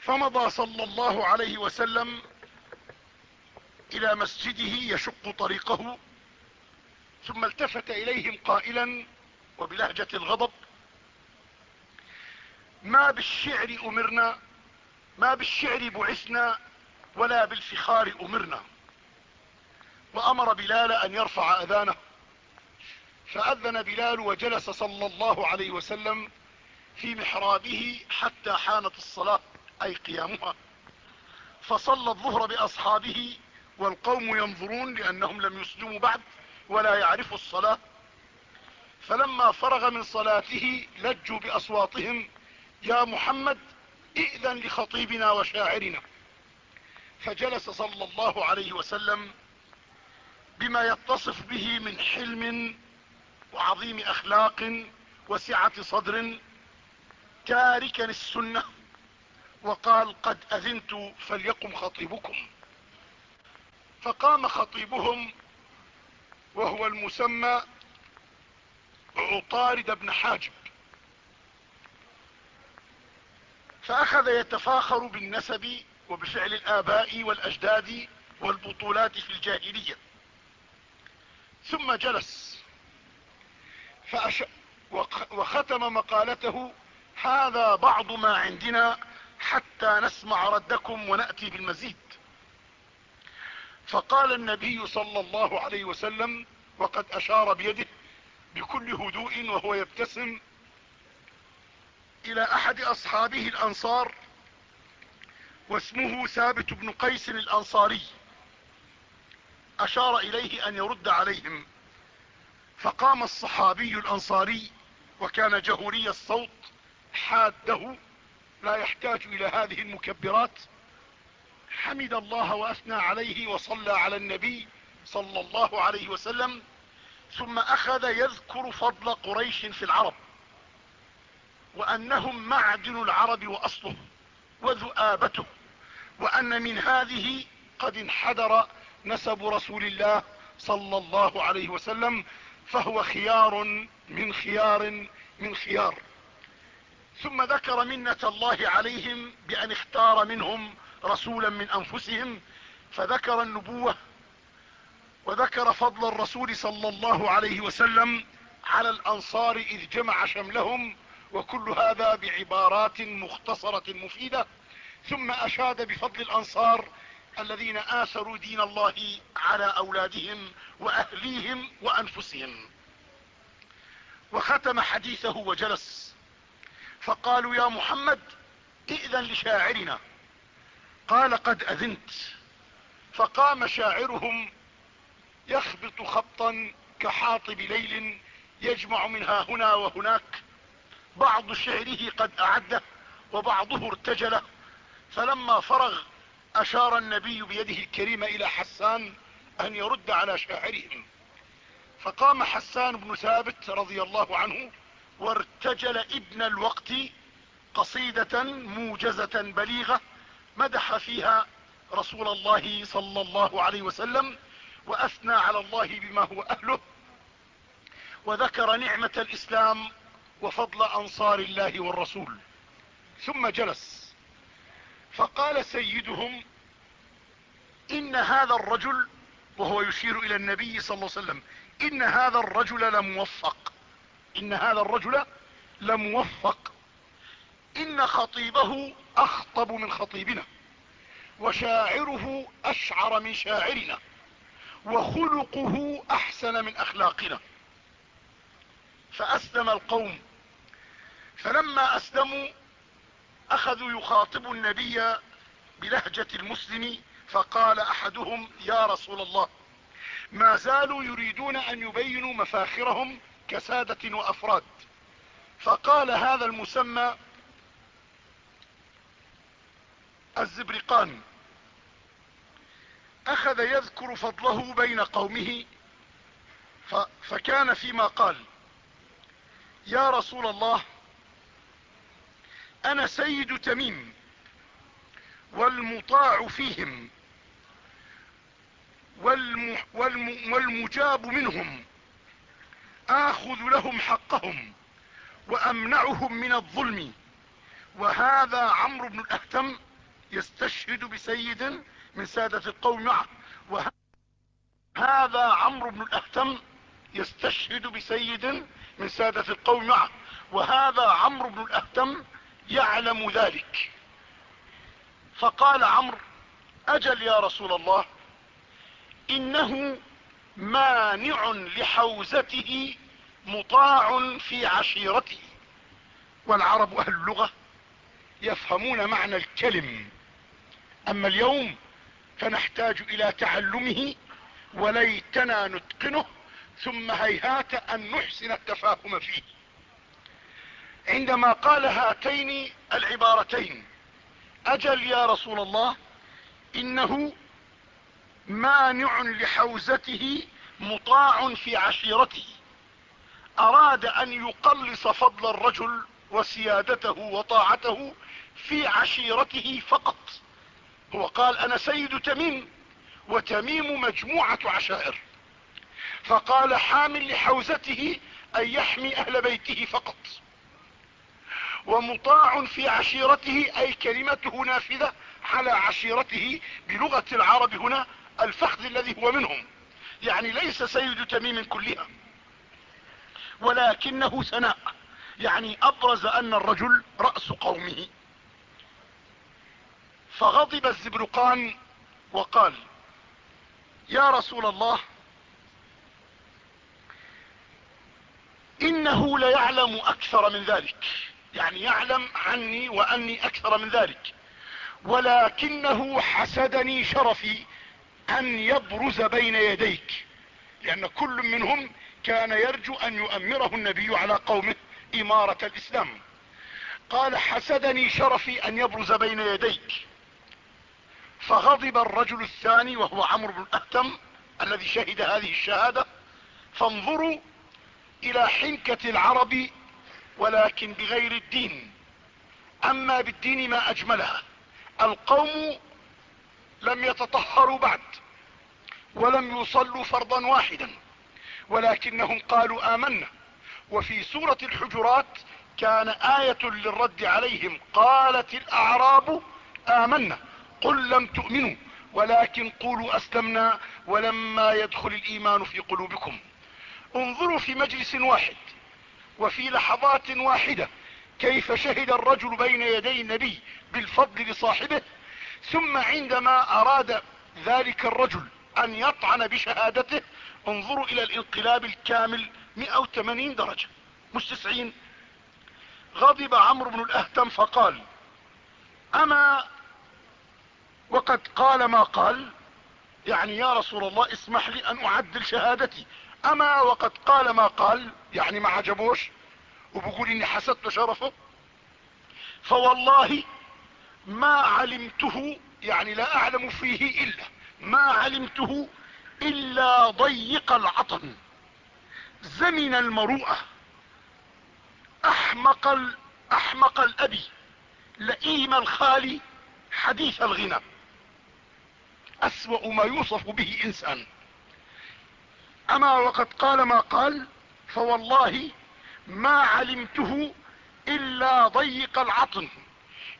فمضى صلى الله عليه وسلم إلى مسجده يشق طريقه ثم التفت إليهم قائلا وبلهجة الغضب ما بالشعر أمرنا ما بالشعر بعثنا ولا بالفخار أمرنا. وأمر بلال أن يرفع أذانه فأذن بلال وجلس صلى الله عليه وسلم في محرابه حتى حانت الصلاة. أي قيامها فصلى الظهر بأصحابه والقوم ينظرون لأنهم لم يسلموا بعد ولا يعرفوا الصلاة. فلما فرغ من صلاته لجوا بأصواتهم يا محمد إئذن لخطيبنا وشاعرنا. فجلس صلى الله عليه وسلم بما يتصف به من حلم وعظيم أخلاق وسعة صدر تاركا السنة. وقال قد أذنت فليقم خطيبكم. فقام خطيبهم وهو المسمى عطارد بن حاجب. فأخذ يتفاخر بالنسب وبفعل الآباء والأجداد والبطولات في الجاهلية. ثم جلس. فأش... وختم مقالته هذا بعض ما عندنا حتى نسمع ردكم ونأتي بالمزيد. فقال النبي صلى الله عليه وسلم وقد أشار بيده بكل هدوء وهو يبتسم إلى أحد أصحابه الأنصار واسمه ثابت بن قيس الأنصاري. أشار إليه أن يرد عليهم. فقام الصحابي الأنصاري وكان جهوري الصوت حاده لا يحتاج إلى هذه المكبرات. حمد الله وأثنى عليه وصلى على النبي صلى الله عليه وسلم ثم أخذ يذكر فضل قريش في العرب وأنهم معدن العرب واصله وذؤابته وأن من هذه قد انحدر نسب رسول الله صلى الله عليه وسلم فهو خيار من خيار من خيار. ثم ذكر منة الله عليهم بأن اختار منهم رسولا من أنفسهم فذكر النبوة وذكر فضل الرسول صلى الله عليه وسلم على الأنصار إذ جمع شملهم وكل هذا بعبارات مختصرة مفيدة. ثم أشاد بفضل الأنصار الذين آثروا دين الله على أولادهم وأهليهم وأنفسهم. وختم حديثه وجلس. فقالوا يا محمد ائذن لشاعرنا. قال قد أذنت. فقام شاعرهم يخبط خبطا كحاطب ليل يجمع منها هنا وهناك. بعض شعره قد أعده وبعضه ارتجله. فلما فرغ أشار النبي بيده الكريمة إلى حسان أن يرد على شاعرهم. فقام حسان بن ثابت رضي الله عنه وارتجل ابن الوقت قصيدة موجزة بليغة مدح فيها رسول الله صلى الله عليه وسلم وأثنى على الله بما هو أهله وذكر نعمة الإسلام وفضل أنصار الله والرسول. ثم جلس. فقال سيدهم إن هذا الرجل وهو يشير إلى النبي صلى الله عليه وسلم إن هذا الرجل لموفق. إن هذا الرجل لموفق إن خطيبه أخطب من خطيبنا وشاعره أشعر من شاعرنا وخلقه أحسن من أخلاقنا. فأسلم القوم. فلما أسلموا أخذوا يخاطبوا النبي بلهجة المسلم فقال أحدهم يا رسول الله ما زالوا يريدون أن يبينوا مفاخرهم كسادة وأفراد. فقال هذا المسمى الزبرقان أخذ يذكر فضله بين قومه فكان فيما قال يا رسول الله أنا سيد تميم والمطاع فيهم والمجاب منهم. آخذ لهم حقهم وأمنعهم من الظلم. وهذا عمرو بن الاهتم يستشهد بسيد من سادة القوم معه. وهذا عمرو بن الاهتم يستشهد بسيد من سادة القوم معه. وهذا عمرو بن الاهتم يعلم ذلك. فقال عمرو أجل يا رسول الله إنه مانع لحوزته مطاع في عشيرته. والعرب أهل اللغة يفهمون معنى الكلم. أما اليوم فنحتاج إلى تعلمه وليتنا نتقنه ثم هيهات أن نحسن التفاهم فيه. عندما قال هاتين العبارتين أجل يا رسول الله إنه مانع لحوزته مطاع في عشيرته. أراد أن يقلص فضل الرجل وسيادته وطاعته في عشيرته فقط. هو قال أنا سيد تميم وتميم مجموعة عشائر. فقال حامل لحوزته أن يحمي أهل بيته فقط. ومطاع في عشيرته أي كلمته نافذة على عشيرته بلغة العرب هنا الفخذ الذي هو منهم. يعني ليس سيد تميم كلها ولكنه ثناء يعني أبرز أن الرجل رأس قومه. فغضب الزبرقان وقال يا رسول الله إنه ليعلم أكثر من ذلك. يعني يعلم عني وأني أكثر من ذلك. ولكنه حسدني شرفي أن يبرز بين يديك لأن كل منهم كان يرجو أن يؤمره النبي على قومه إمارة الإسلام. قال حسدني شرفي أن يبرز بين يديك. فغضب الرجل الثاني وهو عمرو بن الاهتم الذي شهد هذه الشهادة فانظروا إلى حنكة العرب ولكن بغير الدين. أما بالدين ما أجملها. القوم لم يتطهروا بعد ولم يصلوا فرضا واحدا ولكنهم قالوا آمنا. وفي سورة الحجرات كان آية للرد عليهم قالت الأعراب آمنا قل لم تؤمنوا ولكن قولوا أسلمنا ولما يدخل الإيمان في قلوبكم. انظروا في مجلس واحد وفي لحظات واحدة كيف شهد الرجل بين يدي النبي بالفضل لصاحبه ثم عندما أراد ذلك الرجل أن يطعن بشهادته انظروا إلى الانقلاب الكامل 180 درجة مش 90 غضب عمرو بن الأهتم فقال أما وقد قال ما قال؟ يعني يا رسول الله اسمح لي أن أعدل شهادتي. أما وقد قال ما قال؟ يعني ما عجبوش وبقول إني حسدت شرفه. فوالله ما علمته يعني لا أعلم فيه إلا ما علمته إلا ضيق العطن. زمن المروءة. أحمق أحمق الابي لئيم الخالي حديث الغنى. أسوأ ما يوصف به إنسان. أما وقد قال ما قال فوالله ما علمته إلا ضيق العطن.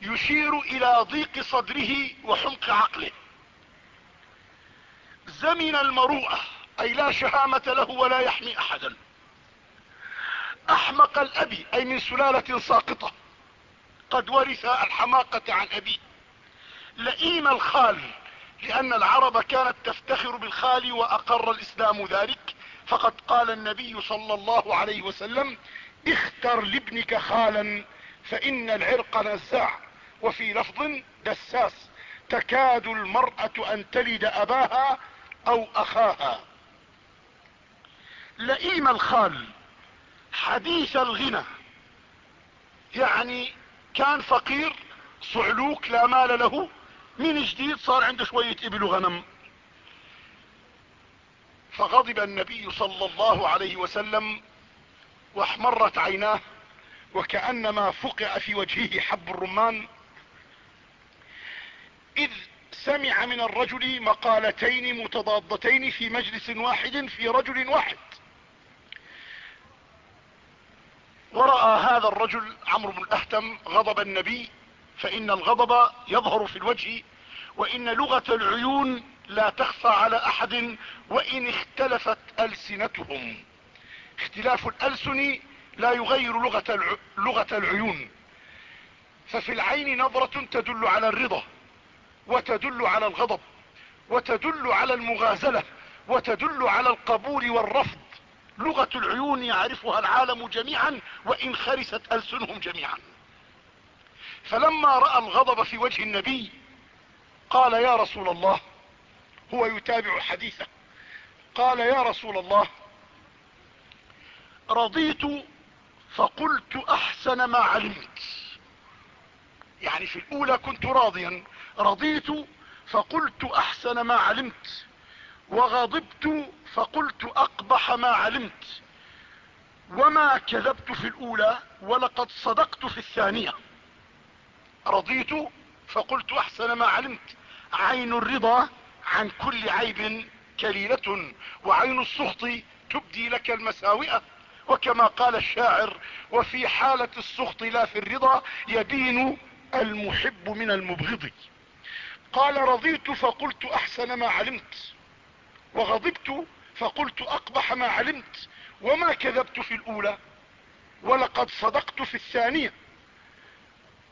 يشير إلى ضيق صدره وحمق عقله. زمن المروءة أي لا شهامة له ولا يحمي أحدا. أحمق الابي أي من سلالة ساقطة. قد ورث الحماقة عن ابيه لئيم الخال لأن العرب كانت تفتخر بالخال وأقر الإسلام ذلك. فقد قال النبي صلى الله عليه وسلم اختر لابنك خالا فإن العرق نزاع. وفي لفظ دساس تكاد المرأة أن تلد أباها أو أخاها. لئيم الخال حديث الغنى. يعني كان فقير صعلوك لا مال له من جديد صار عنده شوية إبل وغنم. فغضب النبي صلى الله عليه وسلم واحمرت عيناه وكأنما فقع في وجهه حب الرمان. إذ سمع من الرجل مقالتين متضادتين في مجلس واحد في رجل واحد. ورأى هذا الرجل عمرو بن الاهتم غضب النبي فإن الغضب يظهر في الوجه وإن لغة العيون لا تخفى على أحد وإن اختلفت ألسنتهم. اختلاف الألسن لا يغير لغة, لغة العيون. ففي العين نظرة تدل على الرضا. وتدل على الغضب وتدل على المغازلة وتدل على القبول والرفض. لغة العيون يعرفها العالم جميعا وإن خرست ألسنهم جميعا. فلما رأى الغضب في وجه النبي قال يا رسول الله هو يتابع حديثه قال يا رسول الله رضيت فقلت أحسن ما علمت. يعني في الأولى كنت راضيا. رضيت فقلت أحسن ما علمت. وغضبت فقلت أقبح ما علمت. وما كذبت في الأولى ولقد صدقت في الثانية. رضيت فقلت أحسن ما علمت. عين الرضا عن كل عيب كليلة وعين السخط تبدي لك المساوئة. وكما قال الشاعر وفي حالة السخط لا في الرضا يبين المحب من المبغض. قال رضيت فقلت أحسن ما علمت. وغضبت فقلت أقبح ما علمت. وما كذبت في الأولى ولقد صدقت في الثانية.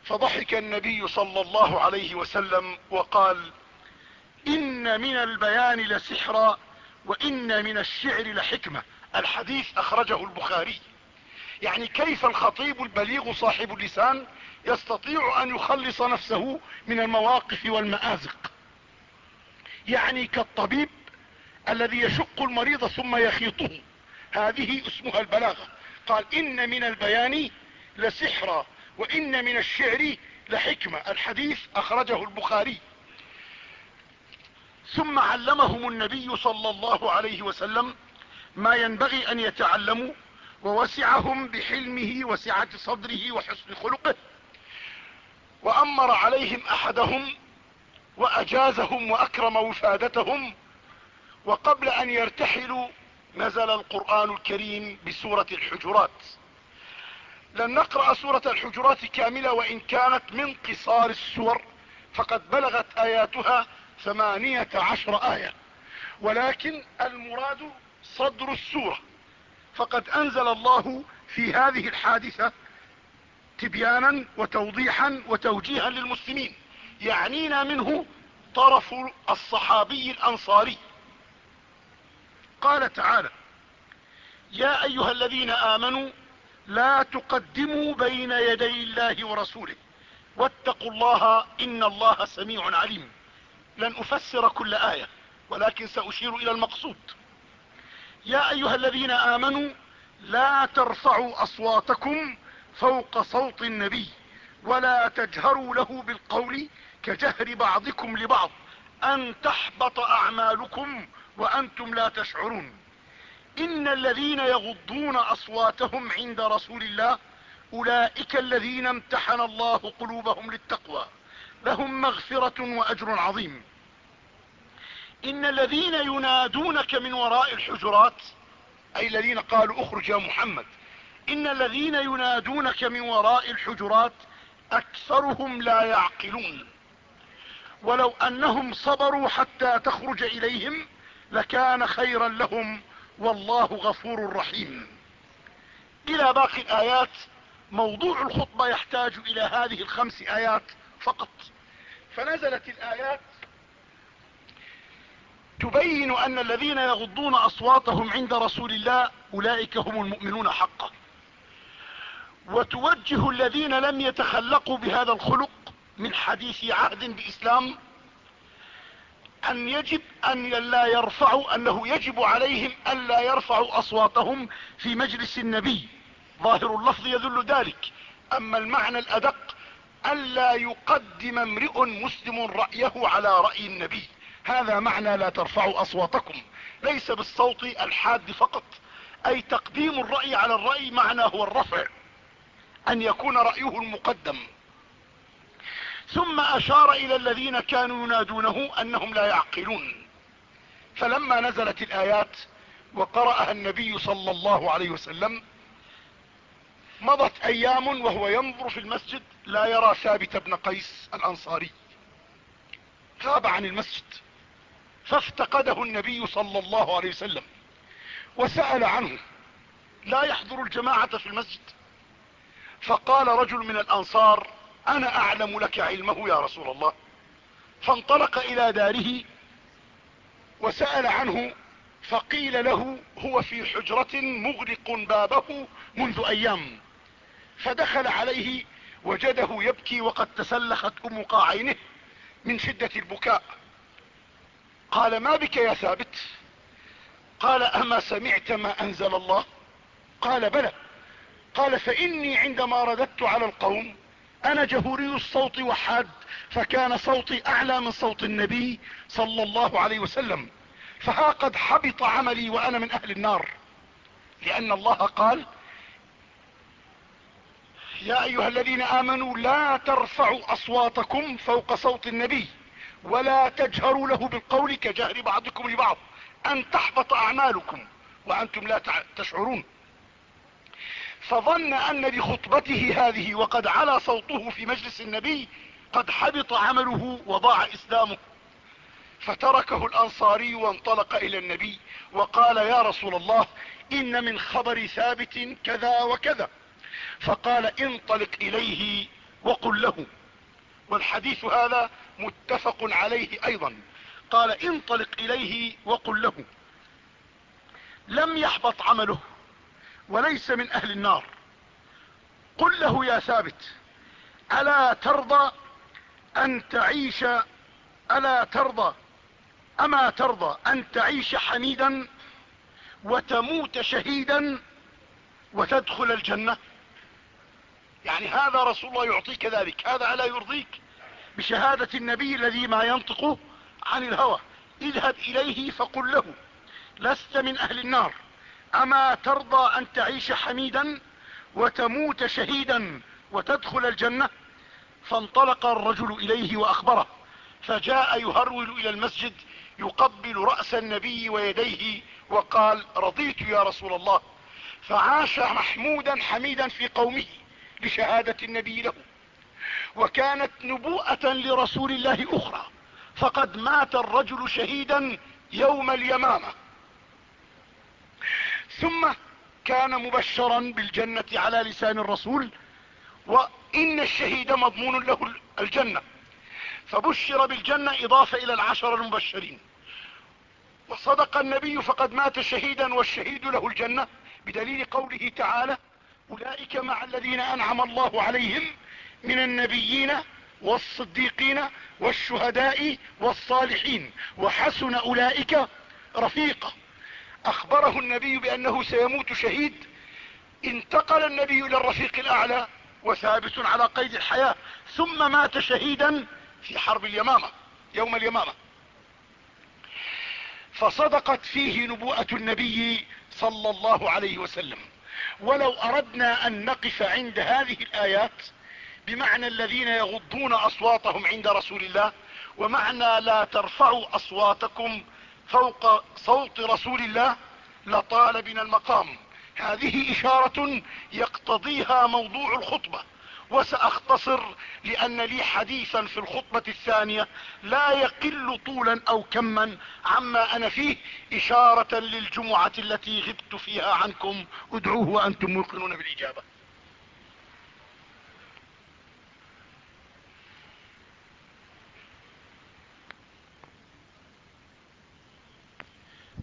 فضحك النبي صلى الله عليه وسلم وقال إن من البيان لسحرا وإن من الشعر لحكمة. الحديث أخرجه البخاري. يعني كيف الخطيب البليغ صاحب اللسان يستطيع أن يخلص نفسه من المواقف والمآزق. يعني كالطبيب الذي يشق المريض ثم يخيطه. هذه اسمها البلاغة. قال إن من البيان لسحرا وإن من الشعر لحكمة. الحديث أخرجه البخاري. ثم علمهم النبي صلى الله عليه وسلم ما ينبغي أن يتعلموا ووسعهم بحلمه وسعة صدره وحسن خلقه. وأمر عليهم أحدهم وأجازهم وأكرم وفادتهم وقبل أن يرتحلوا نزل القرآن الكريم بسورة الحجرات. لن نقرأ سورة الحجرات كاملة وإن كانت من قصار السور فقد بلغت آياتها ثمانية عشر آية. ولكن المراد صدر السورة فقد أنزل الله في هذه الحادثة تبيانا وتوضيحا وتوجيها للمسلمين. يعنينا منه طرف الصحابي الأنصاري. قال تعالى يا أيها الذين آمنوا لا تقدموا بين يدي الله ورسوله. واتقوا الله إن الله سميع عليم. لن أفسر كل آية ولكن سأشير إلى المقصود. يا أيها الذين آمنوا لا ترفعوا أصواتكم فوق صوت النبي ولا تجهروا له بالقول كجهر بعضكم لبعض. أن تحبط أعمالكم وأنتم لا تشعرون. إن الذين يغضون أصواتهم عند رسول الله أولئك الذين امتحن الله قلوبهم للتقوى. لهم مغفرة وأجر عظيم. إن الذين ينادونك من وراء الحجرات أي الذين قالوا اخرج يا محمد إن الذين ينادونك من وراء الحجرات أكثرهم لا يعقلون. ولو أنهم صبروا حتى تخرج إليهم لكان خيرا لهم والله غفور رحيم. إلى باقي الآيات موضوع الخطبة يحتاج إلى هذه الخمس آيات فقط. فنزلت الآيات تبين أن الذين يغضون أصواتهم عند رسول الله أولئك هم المؤمنون حقا. وتوجه الذين لم يتخلقوا بهذا الخلق من حديث عهد بإسلام أن يجب أن لا يرفعوا أنه يجب عليهم أن لا يرفعوا أصواتهم في مجلس النبي. ظاهر اللفظ يدل ذلك. أما المعنى الأدق الا يقدم امرئ مسلم رأيه على رأي النبي. هذا معنى لا ترفعوا أصواتكم. ليس بالصوت الحاد فقط أي تقديم الرأي على الرأي معنى هو الرفع. أن يكون رأيه المقدم. ثم أشار إلى الذين كانوا ينادونه أنهم لا يعقلون. فلما نزلت الآيات وقرأها النبي صلى الله عليه وسلم مضت أيام وهو ينظر في المسجد لا يرى ثابت بن قيس الأنصاري. غاب عن المسجد فافتقده النبي صلى الله عليه وسلم وسأل عنه لا يحضر الجماعة في المسجد. فقال رجل من الأنصار أنا أعلم لك علمه يا رسول الله. فانطلق إلى داره وسأل عنه فقيل له هو في حجرة مغلق بابه منذ أيام. فدخل عليه وجده يبكي وقد تسلخت امقى عينه من شدة البكاء. قال ما بك يا ثابت؟ قال أما سمعت ما أنزل الله؟ قال بلى. قال فإني عندما رددت على القوم أنا جهوري الصوت وحاد فكان صوتي أعلى من صوت النبي صلى الله عليه وسلم فها قد حبط عملي وأنا من أهل النار. لأن الله قال يا أيها الذين آمنوا لا ترفعوا أصواتكم فوق صوت النبي ولا تجهروا له بالقول كجهر بعضكم لبعض أن تحبط أعمالكم وأنتم لا تشعرون. فظن أن بخطبته هذه وقد علا صوته في مجلس النبي قد حبط عمله وضاع إسلامه. فتركه الأنصاري وانطلق إلى النبي وقال يا رسول الله إن من خبر ثابت كذا وكذا. فقال انطلق إليه وقل له. والحديث هذا متفق عليه أيضا. قال انطلق إليه وقل له. لم يحبط عمله. وليس من أهل النار. قل له يا ثابت ألا ترضى أن تعيش ألا ترضى أما ترضى أن تعيش حميدا وتموت شهيدا وتدخل الجنة؟ يعني هذا رسول الله يعطيك ذلك هذا ألا يرضيك؟ بشهادة النبي الذي ما ينطق عن الهوى اذهب إليه فقل له لست من أهل النار. أما ترضى أن تعيش حميدا وتموت شهيدا وتدخل الجنة؟ فانطلق الرجل إليه وأخبره فجاء يهرول إلى المسجد يقبل رأس النبي ويديه وقال رضيت يا رسول الله. فعاش محمودا حميدا في قومه لشهادة النبي له. وكانت نبوءة لرسول الله أخرى فقد مات الرجل شهيدا يوم اليمامة. ثم كان مبشرا بالجنة على لسان الرسول وإن الشهيد مضمون له الجنة. فبشر بالجنة إضافة إلى العشر المبشرين. وصدق النبي فقد مات شهيدا والشهيد له الجنة بدليل قوله تعالى أولئك مع الذين أنعم الله عليهم من النبيين والصديقين والشهداء والصالحين. وحسن أولئك رفيقا. أخبره النبي بأنه سيموت شهيد. انتقل النبي إلى الرفيق الأعلى وثابت على قيد الحياة ثم مات شهيدا في حرب اليمامة يوم اليمامة. فصدقت فيه نبوءة النبي صلى الله عليه وسلم. ولو أردنا أن نقف عند هذه الآيات بمعنى الذين يغضون أصواتهم عند رسول الله ومعنى لا ترفعوا أصواتكم فوق صوت رسول الله لطال بنا المقام. هذه إشارة يقتضيها موضوع الخطبة. وسأختصر لأن لي حديثا في الخطبة الثانية لا يقل طولا أو كما عما أنا فيه إشارة للجمعة التي غبت فيها عنكم. ادعوه وأنتم موقنون بالإجابة.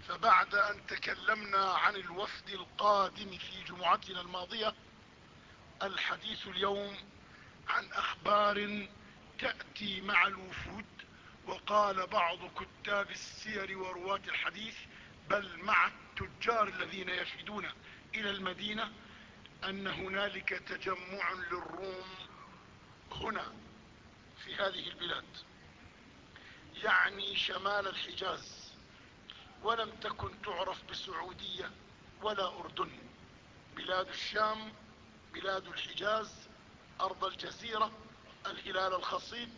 فبعد أن تكلمنا عن الوفد القادم في جمعتنا الماضية الحديث اليوم عن أخبار تأتي مع الوفود وقال بعض كتاب السير ورواة الحديث بل مع التجار الذين يفدون إلى المدينة أن هنالك تجمع للروم هنا في هذه البلاد يعني شمال الحجاز. ولم تكن تعرف بسعودية ولا أردن. بلاد الشام بلاد الحجاز أرض الجزيرة الهلال الخصيب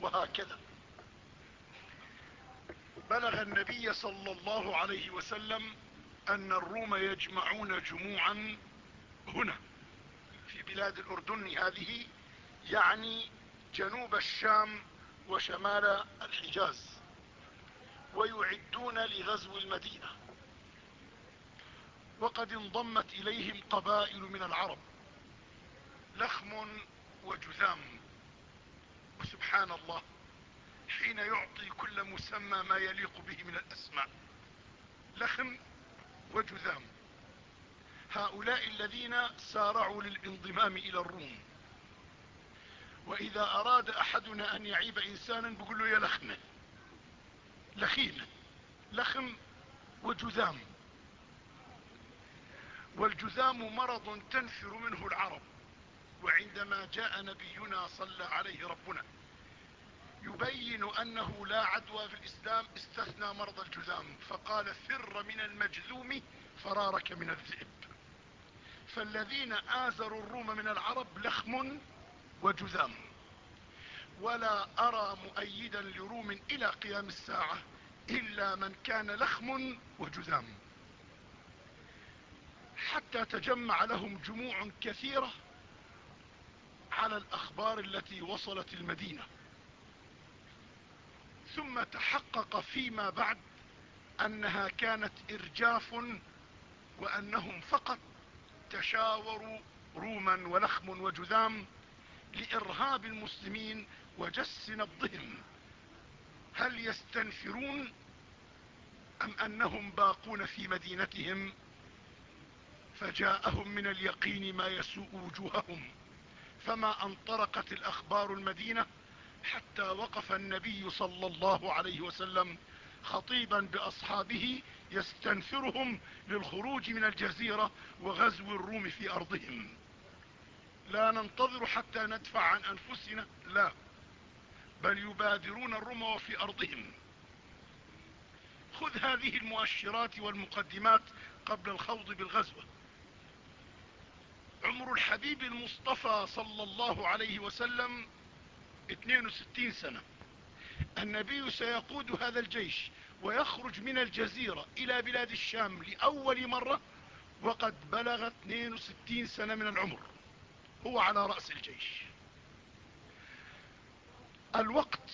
وهكذا. بلغ النبي صلى الله عليه وسلم أن الروم يجمعون جموعا هنا في بلاد الأردن هذه يعني جنوب الشام وشمال الحجاز. ويعدون لغزو المدينة. وقد انضمت إليهم قبائل من العرب لخم وجذام. وسبحان الله حين يعطي كل مسمى ما يليق به من الأسماء لخم وجذام. هؤلاء الذين سارعوا للانضمام إلى الروم. وإذا أراد أحدنا أن يعيب إنسانا بيقول له يا لخمه. لخيمه لخم وجذام. والجذام مرض تنفر منه العرب وعندما جاء نبينا صلى عليه ربنا يبين أنه لا عدوى في الإسلام استثنى مرض الجذام فقال فر من المجذوم فرارك من الذئب. فالذين آزروا الروم من العرب لخم وجذام. ولا أرى مؤيدا لروم إلى قيام الساعة إلا من كان لخم وجذام. حتى تجمع لهم جموع كثيرة على الأخبار التي وصلت المدينة. ثم تحقق فيما بعد أنها كانت إرجاف وأنهم فقط تشاوروا روما ولخم وجذام لإرهاب المسلمين وجس نبضهم هل يستنفرون أم أنهم باقون في مدينتهم؟ فجاءهم من اليقين ما يسوء وجوههم. فما ان طرقت الأخبار المدينة حتى وقف النبي صلى الله عليه وسلم خطيبا بأصحابه يستنفرهم للخروج من الجزيرة وغزو الروم في أرضهم. لا ننتظر حتى ندفع عن أنفسنا. لا. بل يبادرون الروم وفي أرضهم. خذ هذه المؤشرات والمقدمات قبل الخوض بالغزوة. عمر الحبيب المصطفى صلى الله عليه وسلم 62 سنة. النبي سيقود هذا الجيش ويخرج من الجزيرة إلى بلاد الشام لأول مرة وقد بلغ 62 سنة من العمر. هو على رأس الجيش. الوقت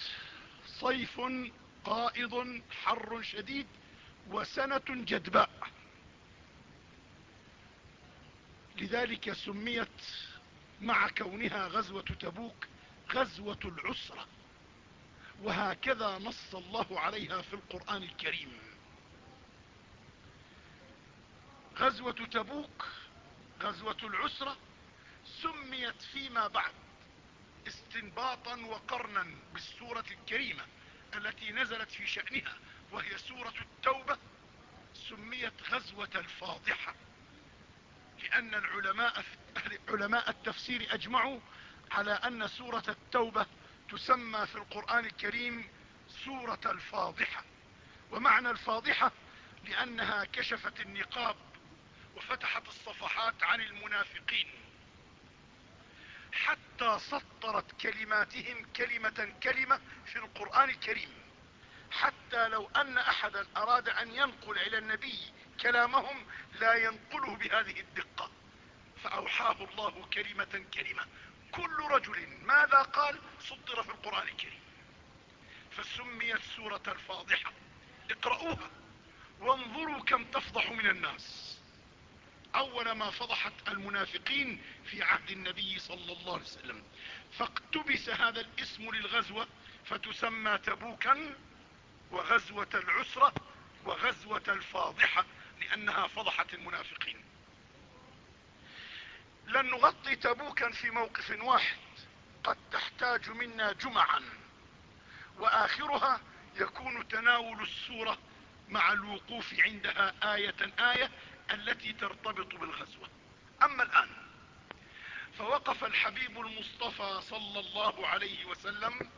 صيف قائض حر شديد وسنة جدباء. لذلك سميت مع كونها غزوة تبوك غزوة العسرة وهكذا نص الله عليها في القرآن الكريم. غزوة تبوك غزوة العسرة سميت فيما بعد. استنباطا وقرنا بالسورة الكريمة التي نزلت في شأنها وهي سورة التوبة سميت غزوة الفاضحة. لأن العلماء, علماء التفسير أجمعوا على أن سورة التوبة تسمى في القرآن الكريم سورة الفاضحة. ومعنى الفاضحة لأنها كشفت النقاب وفتحت الصفحات عن المنافقين. حتى سطرت كلماتهم كلمة كلمة في القرآن الكريم. حتى لو أن أحدا أراد أن ينقل إلى النبي كلامهم لا ينقله بهذه الدقة. فأوحاه الله كلمة كلمة. كل رجل ماذا قال؟ سطر في القرآن الكريم. فسميت سورة الفاضحة. اقرأوها وانظروا كم تفضح من الناس. أول ما فضحت المنافقين في عهد النبي صلى الله عليه وسلم. فاقتبس هذا الاسم للغزوة فتسمى تبوكا وغزوة العسرة وغزوة الفاضحة لأنها فضحت المنافقين. لن نغطي تبوكا في موقف واحد. قد تحتاج منا جمعا. وآخرها يكون تناول السورة مع الوقوف عندها آية آية التي ترتبط بالغزوة. أما الآن فوقف الحبيب المصطفى صلى الله عليه وسلم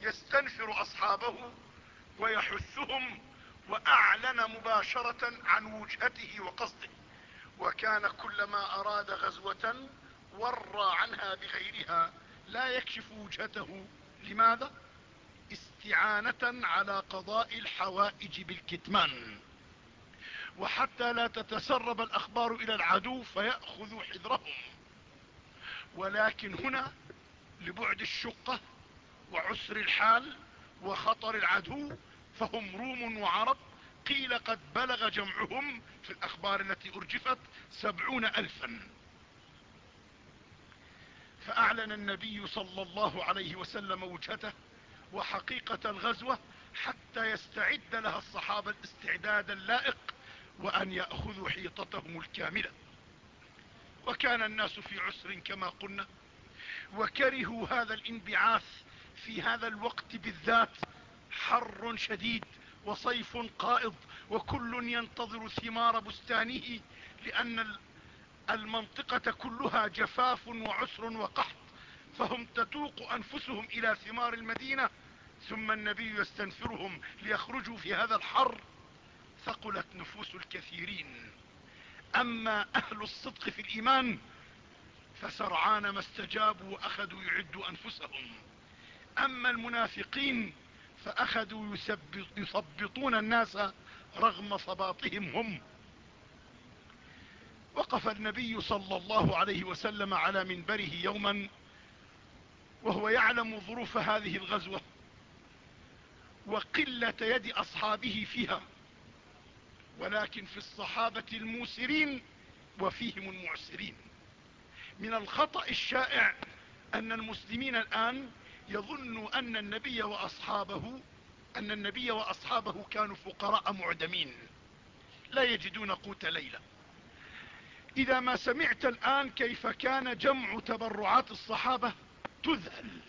يستنفر أصحابه ويحثهم وأعلن مباشرة عن وجهته وقصده. وكان كلما أراد غزوة ورى عنها بغيرها لا يكشف وجهته. لماذا؟ استعانة على قضاء الحوائج بالكتمان. وحتى لا تتسرب الأخبار إلى العدو فيأخذوا حذرهم. ولكن هنا لبعد الشقة وعسر الحال وخطر العدو فهم روم وعرب قيل قد بلغ جمعهم في الأخبار التي أرجفت سبعون الفا. فأعلن النبي صلى الله عليه وسلم وجهته وحقيقة الغزوة حتى يستعد لها الصحابة الاستعداد اللائق وأن يأخذوا حيطتهم الكاملة. وكان الناس في عسر كما قلنا وكرهوا هذا الانبعاث في هذا الوقت بالذات حر شديد وصيف قائض وكل ينتظر ثمار بستانه لأن المنطقة كلها جفاف وعسر وقحط. فهم تتوق أنفسهم إلى ثمار المدينة ثم النبي يستنفرهم ليخرجوا في هذا الحر ثقلت نفوس الكثيرين. أما أهل الصدق في الإيمان فسرعان ما استجابوا وأخذوا يعدوا أنفسهم. أما المنافقين فأخذوا يثبطون الناس رغم صباطهم هم. وقف النبي صلى الله عليه وسلم على منبره يوما وهو يعلم ظروف هذه الغزوة وقلة يد أصحابه فيها. ولكن في الصحابة الموسرين وفيهم المعسرين. من الخطأ الشائع أن المسلمين الآن يظنوا أن النبي وأصحابه أن النبي وأصحابه كانوا فقراء معدمين لا يجدون قوت ليلة. إذا ما سمعت الآن كيف كان جمع تبرعات الصحابة تذهل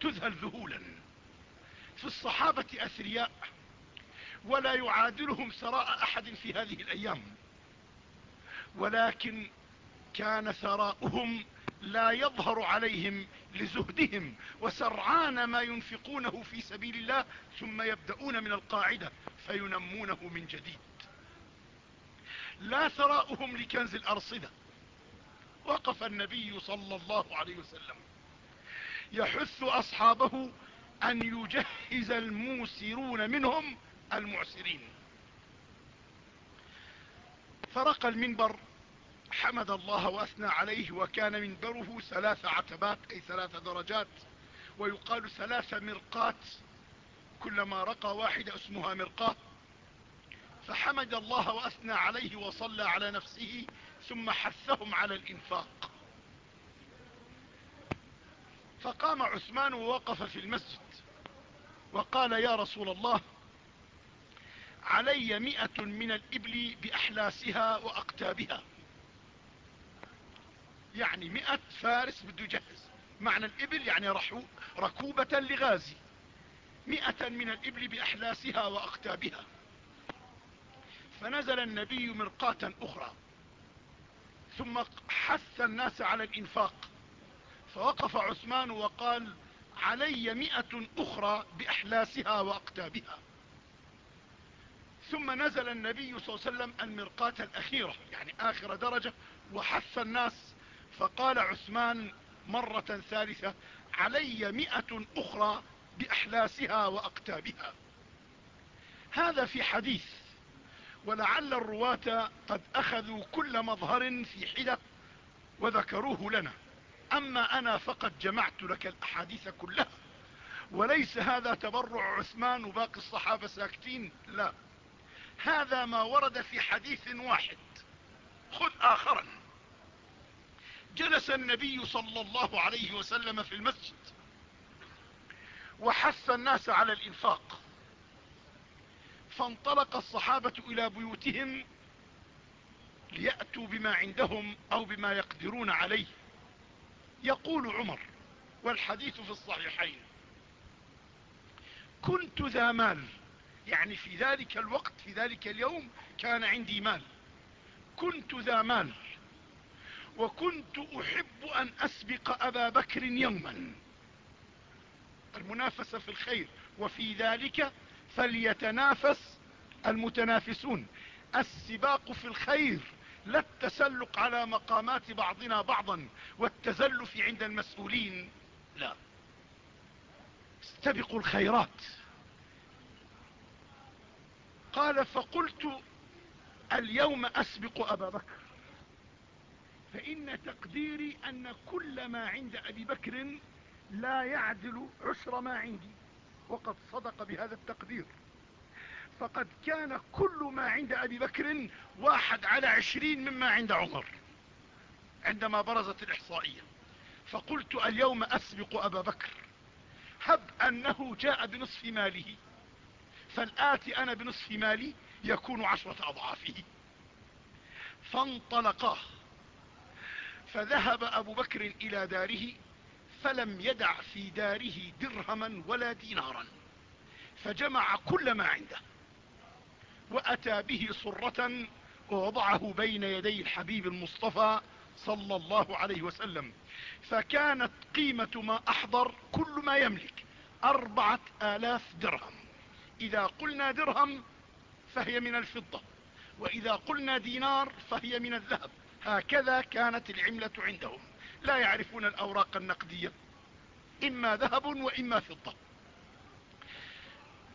تذهل ذهولا. في الصحابة أثرياء ولا يعادلهم ثراء أحد في هذه الأيام. ولكن كان ثراؤهم لا يظهر عليهم لزهدهم وسرعان ما ينفقونه في سبيل الله ثم يبدأون من القاعدة فينمونه من جديد. لا ثراؤهم لكنز الأرصدة. وقف النبي صلى الله عليه وسلم. يحث أصحابه أن يجهز الموسرون منهم المعسرين. فرق المنبر حمد الله وأثنى عليه وكان منبره ثلاث عتبات أي ثلاث درجات ويقال ثلاث مرقات كلما رقى واحدة اسمها مرقاه فحمد الله وأثنى عليه وصلى على نفسه ثم حثهم على الإنفاق. فقام عثمان ووقف في المسجد وقال يا رسول الله علي مئة من الإبل بأحلاسها وأقتابها. يعني مئة فارس بده يجهز معنى الإبل يعني ركوبة لغازي. مئة من الإبل بأحلاسها وأقتابها. فنزل النبي مرقاة أخرى. ثم حث الناس على الإنفاق. فوقف عثمان وقال علي مئة أخرى بأحلاسها وأقتابها. ثم نزل النبي صلى الله عليه وسلم المرقاة الأخيرة يعني آخر درجة وحث الناس. فقال عثمان مرة ثالثة علي مئة أخرى بأحلاسها وأقتابها. هذا في حديث ولعل الرواة قد أخذوا كل مظهر في حدة وذكروه لنا. أما أنا فقد جمعت لك الأحاديث كلها وليس هذا تبرع عثمان وباقي الصحابة ساكتين؟ لا. هذا ما ورد في حديث واحد. خذ آخرا. جلس النبي صلى الله عليه وسلم في المسجد وحث الناس على الإنفاق. فانطلق الصحابة إلى بيوتهم ليأتوا بما عندهم أو بما يقدرون عليه. يقول عمر والحديث في الصحيحين كنت ذا مال يعني في ذلك الوقت في ذلك اليوم كان عندي مال. كنت ذا مال. وكنت أحب أن أسبق أبا بكر يوما. المنافسة في الخير. وفي ذلك فليتنافس المتنافسون. السباق في الخير لا التسلق على مقامات بعضنا بعضا والتزلف عند المسؤولين لا. استبقوا الخيرات. قال فقلت اليوم أسبق أبا بكر. فإن تقديري أن كل ما عند أبي بكر لا يعدل عشر ما عندي. وقد صدق بهذا التقدير. فقد كان كل ما عند أبي بكر واحد على عشرين مما عند عمر عندما برزت الإحصائية. فقلت اليوم أسبق أبا بكر. هب أنه جاء بنصف ماله. فالآتي أنا بنصف مالي يكون عشرة أضعافه. فانطلقاه فذهب أبو بكر إلى داره فلم يدع في داره درهما ولا دينارا. فجمع كل ما عنده. وأتى به صرة ووضعه بين يدي الحبيب المصطفى صلى الله عليه وسلم. فكانت قيمة ما أحضر كل ما يملك أربعة آلاف درهم. إذا قلنا درهم فهي من الفضة وإذا قلنا دينار فهي من الذهب. هكذا كانت العملة عندهم. لا يعرفون الأوراق النقدية إما ذهب وإما فضة.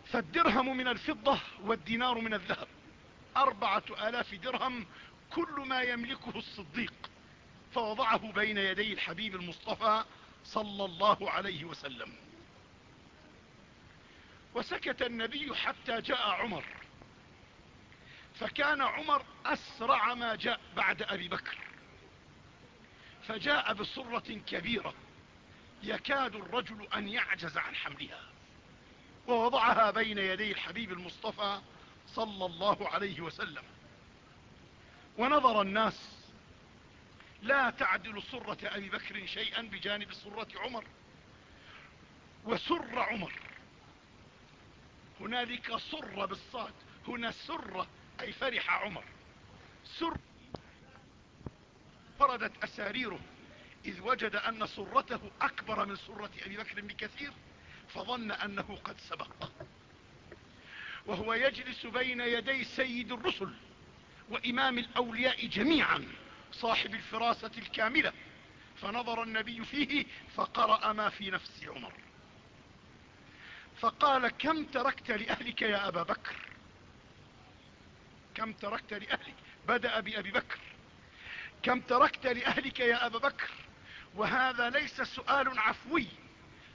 فالدرهم من الفضة والدينار من الذهب. أربعة آلاف درهم كل ما يملكه الصديق. فوضعه بين يدي الحبيب المصطفى صلى الله عليه وسلم. وسكت النبي حتى جاء عمر. فكان عمر أسرع ما جاء بعد أبي بكر. فجاء بصرة كبيرة يكاد الرجل أن يعجز عن حملها ووضعها بين يدي الحبيب المصطفى صلى الله عليه وسلم. ونظر الناس لا تعدل صرة أبي بكر شيئا بجانب صرة عمر. وسر عمر هنالك سر بالصاد. هنا سر أي فرح عمر. سر فردت أساريره. إذ وجد أن سرته أكبر من سرة أبي بكر بكثير فظن أنه قد سبق. وهو يجلس بين يدي سيد الرسل وإمام الأولياء جميعا صاحب الفراسة الكاملة. فنظر النبي فيه فقرأ ما في نفس عمر. فقال كم تركت لأهلك يا أبا بكر؟ كم تركت لأهلك؟ بدأ بأبي بكر. كم تركت لأهلك يا أبا بكر؟ وهذا ليس سؤال عفوي.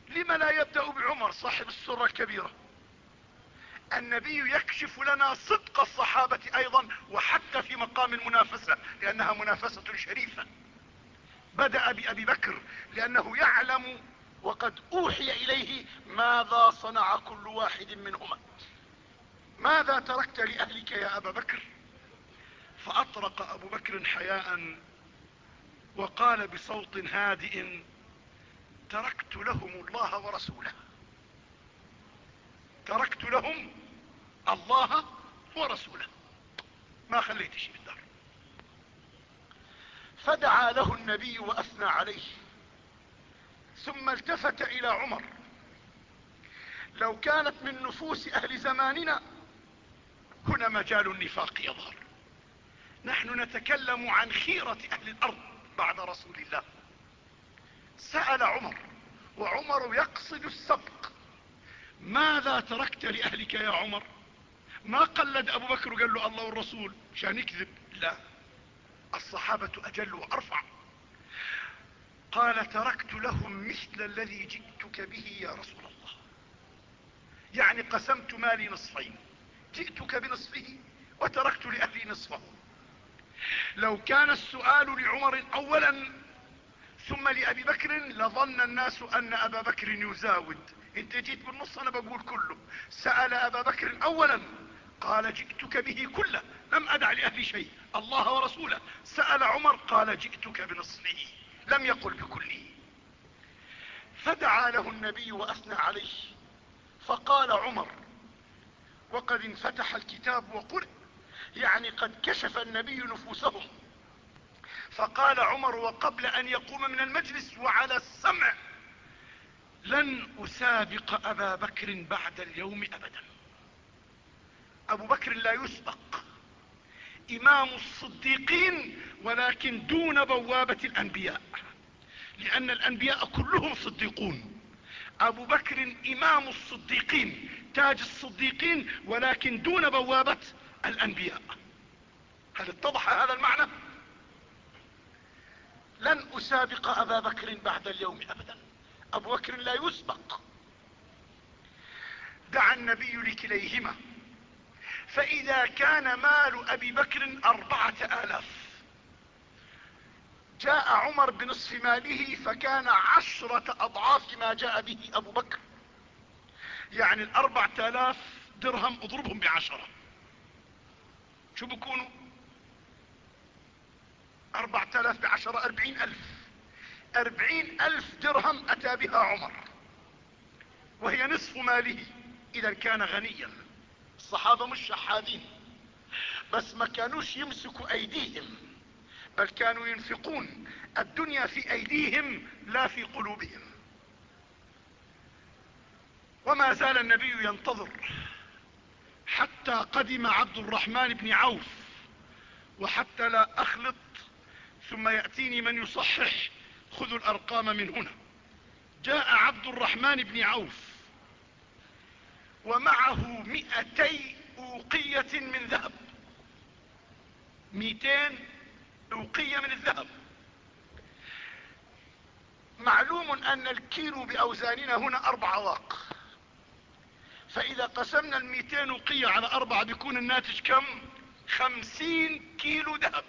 لم لا يبدأ بعمر صاحب السرة الكبيرة؟ النبي يكشف لنا صدق الصحابة أيضا وحتى في مقام المنافسة لأنها منافسة شريفة. بدأ بأبي بكر لأنه يعلم وقد أوحي إليه ماذا صنع كل واحد منهما ماذا تركت لأهلك يا أبا بكر؟ فأطرق أبو بكر حياء وقال بصوت هادئ تركت لهم الله ورسوله. تركت لهم الله ورسوله. ما خليت شيء بالدار فدعا له النبي وأثنى عليه. ثم التفت إلى عمر. لو كانت من نفوس أهل زماننا هنا مجال النفاق يظهر. نحن نتكلم عن خيرة أهل الأرض بعد رسول الله. سأل عمر وعمر يقصد السبق. ماذا تركت لأهلك يا عمر؟ ما قلد أبو بكر وقال له الله والرسول؟ شان يكذب؟ لا. الصحابة أجل وأرفع. قال تركت لهم مثل الذي جئتك به يا رسول الله. يعني قسمت مالي نصفين جئتك بنصفه وتركت لأهلي نصفه لو كان السؤال لعمر أولا ثم لأبي بكر لظن الناس أن أبا بكر يزاود. إنت جيت بالنص أنا بقول كله. سأل أبا بكر اولا قال جئتك به كله لم أدع لأهلي شيء. الله ورسوله. سأل عمر قال جئتك بنصفه. لم يقل بكله فدعا له النبي وأثنى عليه. فقال عمر وقد انفتح الكتاب وقرئ يعني قد كشف النبي نفوسهم. فقال عمر وقبل أن يقوم من المجلس وعلى السمع لن أسابق أبا بكر بعد اليوم أبدا. أبو بكر لا يسبق. إمام الصديقين ولكن دون بوابة الأنبياء. لأن الأنبياء كلهم صديقون. أبو بكر إمام الصديقين تاج الصديقين ولكن دون بوابة الأنبياء. هل اتضح هذا المعنى؟ لن أسابق أبا بكر بعد اليوم ابدا. أبو بكر لا يسبق. دعا النبي لكليهما. فإذا كان مال أبي بكر أربعة آلاف. جاء عمر بنصف ماله فكان عشرة أضعاف ما جاء به أبو بكر. يعني الأربعة آلاف درهم أضربهم بعشرة. شو بكونوا؟ أربعة آلاف بعشرة أربعين ألف. أربعين ألف درهم أتى بها عمر. وهي نصف ماله. إذا كان غنيا. الصحابة مش شحاذين بس ما كانوش يمسكوا أيديهم بل كانوا ينفقون الدنيا في أيديهم لا في قلوبهم. وما زال النبي ينتظر حتى قدم عبد الرحمن بن عوف وحتى لا أخلط ثم يأتيني من يصحح خذوا الأرقام من هنا. جاء عبد الرحمن بن عوف ومعه مئتي أوقية من ذهب. مئتين أوقية من الذهب. معلوم أن الكيلو بأوزاننا هنا أربع واق فإذا قسمنا المئتين أوقية على أربعة بيكون الناتج كم؟ خمسين كيلو ذهب.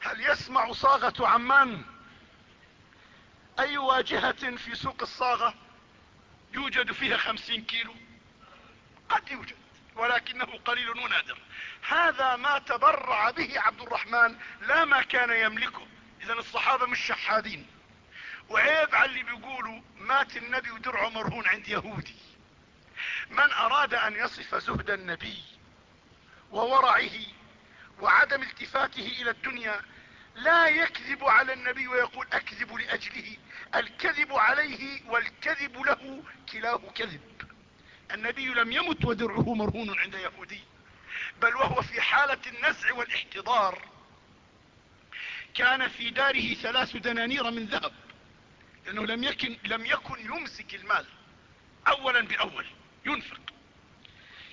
هل يسمع صاغة عمان؟ أي واجهة في سوق الصاغة؟ يوجد فيها خمسين كيلو. قد يوجد ولكنه قليل ونادر. هذا ما تبرع به عبد الرحمن لا ما كان يملكه. اذا الصحابة مش شحادين. وعيب على اللي بيقولوا مات النبي ودرعه مرهون عند يهودي. من أراد أن يصف زهد النبي وورعه وعدم التفاته إلى الدنيا لا يكذب على النبي ويقول أكذب لأجله الكذب عليه والكذب له كلاه كذب. النبي لم يمت ودرعه مرهون عند يهودي بل وهو في حالة النزع والاحتضار. كان في داره ثلاث دنانير من ذهب لأنه لم يكن, لم يكن يمسك المال. اولا بأول ينفق.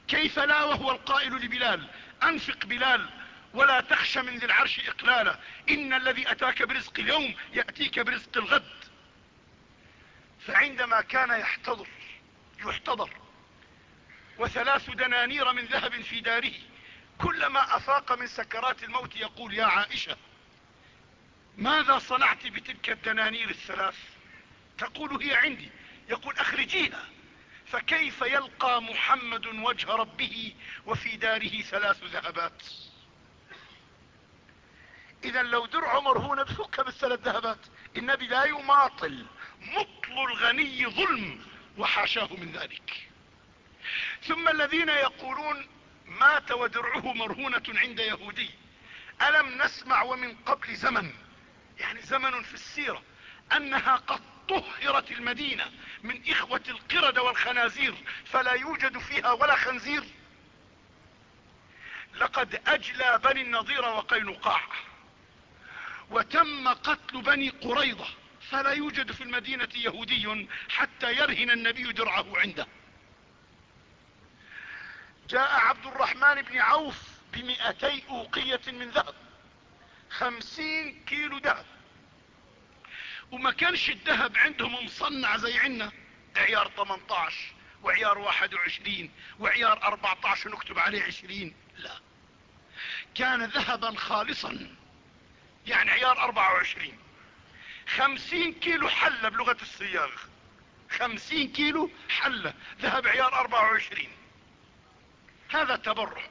كيف لا وهو القائل لبلال؟ أنفق بلال. ولا تخش من ذي العرش إقلالا. إن الذي أتاك برزق اليوم يأتيك برزق الغد. فعندما كان يحتضر يحتضر وثلاث دنانير من ذهب في داره كلما أفاق من سكرات الموت يقول يا عائشة ماذا صنعت بتلك الدنانير الثلاث؟ تقول هي عندي. يقول أخرجيها. فكيف يلقى محمد وجه ربه وفي داره ثلاث ذهبات؟ إذا لو درع مرهونة بفكها بالثلاث ذهبات النبي لا يماطل مطل الغني ظلم وحاشاه من ذلك. ثم الذين يقولون مات ودرعه مرهونة عند يهودي. ألم نسمع ومن قبل زمن يعني زمن في السيرة أنها قد طهرت المدينة من إخوة القرد والخنازير فلا يوجد فيها ولا خنزير. لقد أجلى بني النضير وقينقاع. وتم قتل بني قريضة فلا يوجد في المدينة يهودي حتى يرهن النبي درعه عنده. جاء عبد الرحمن بن عوف بمئتي أوقية من ذهب خمسين كيلو ذهب. وما كانش الذهب عندهم مصنع زي عنا عيار 18 وعيار 21 وعيار 14 نكتب عليه 20 لا. كان ذهبا خالصا. يعني عيار 24 50 كيلو حلة بلغة الصياغ. 50 كيلو حلة ذهب عيار 24 هذا تبرع.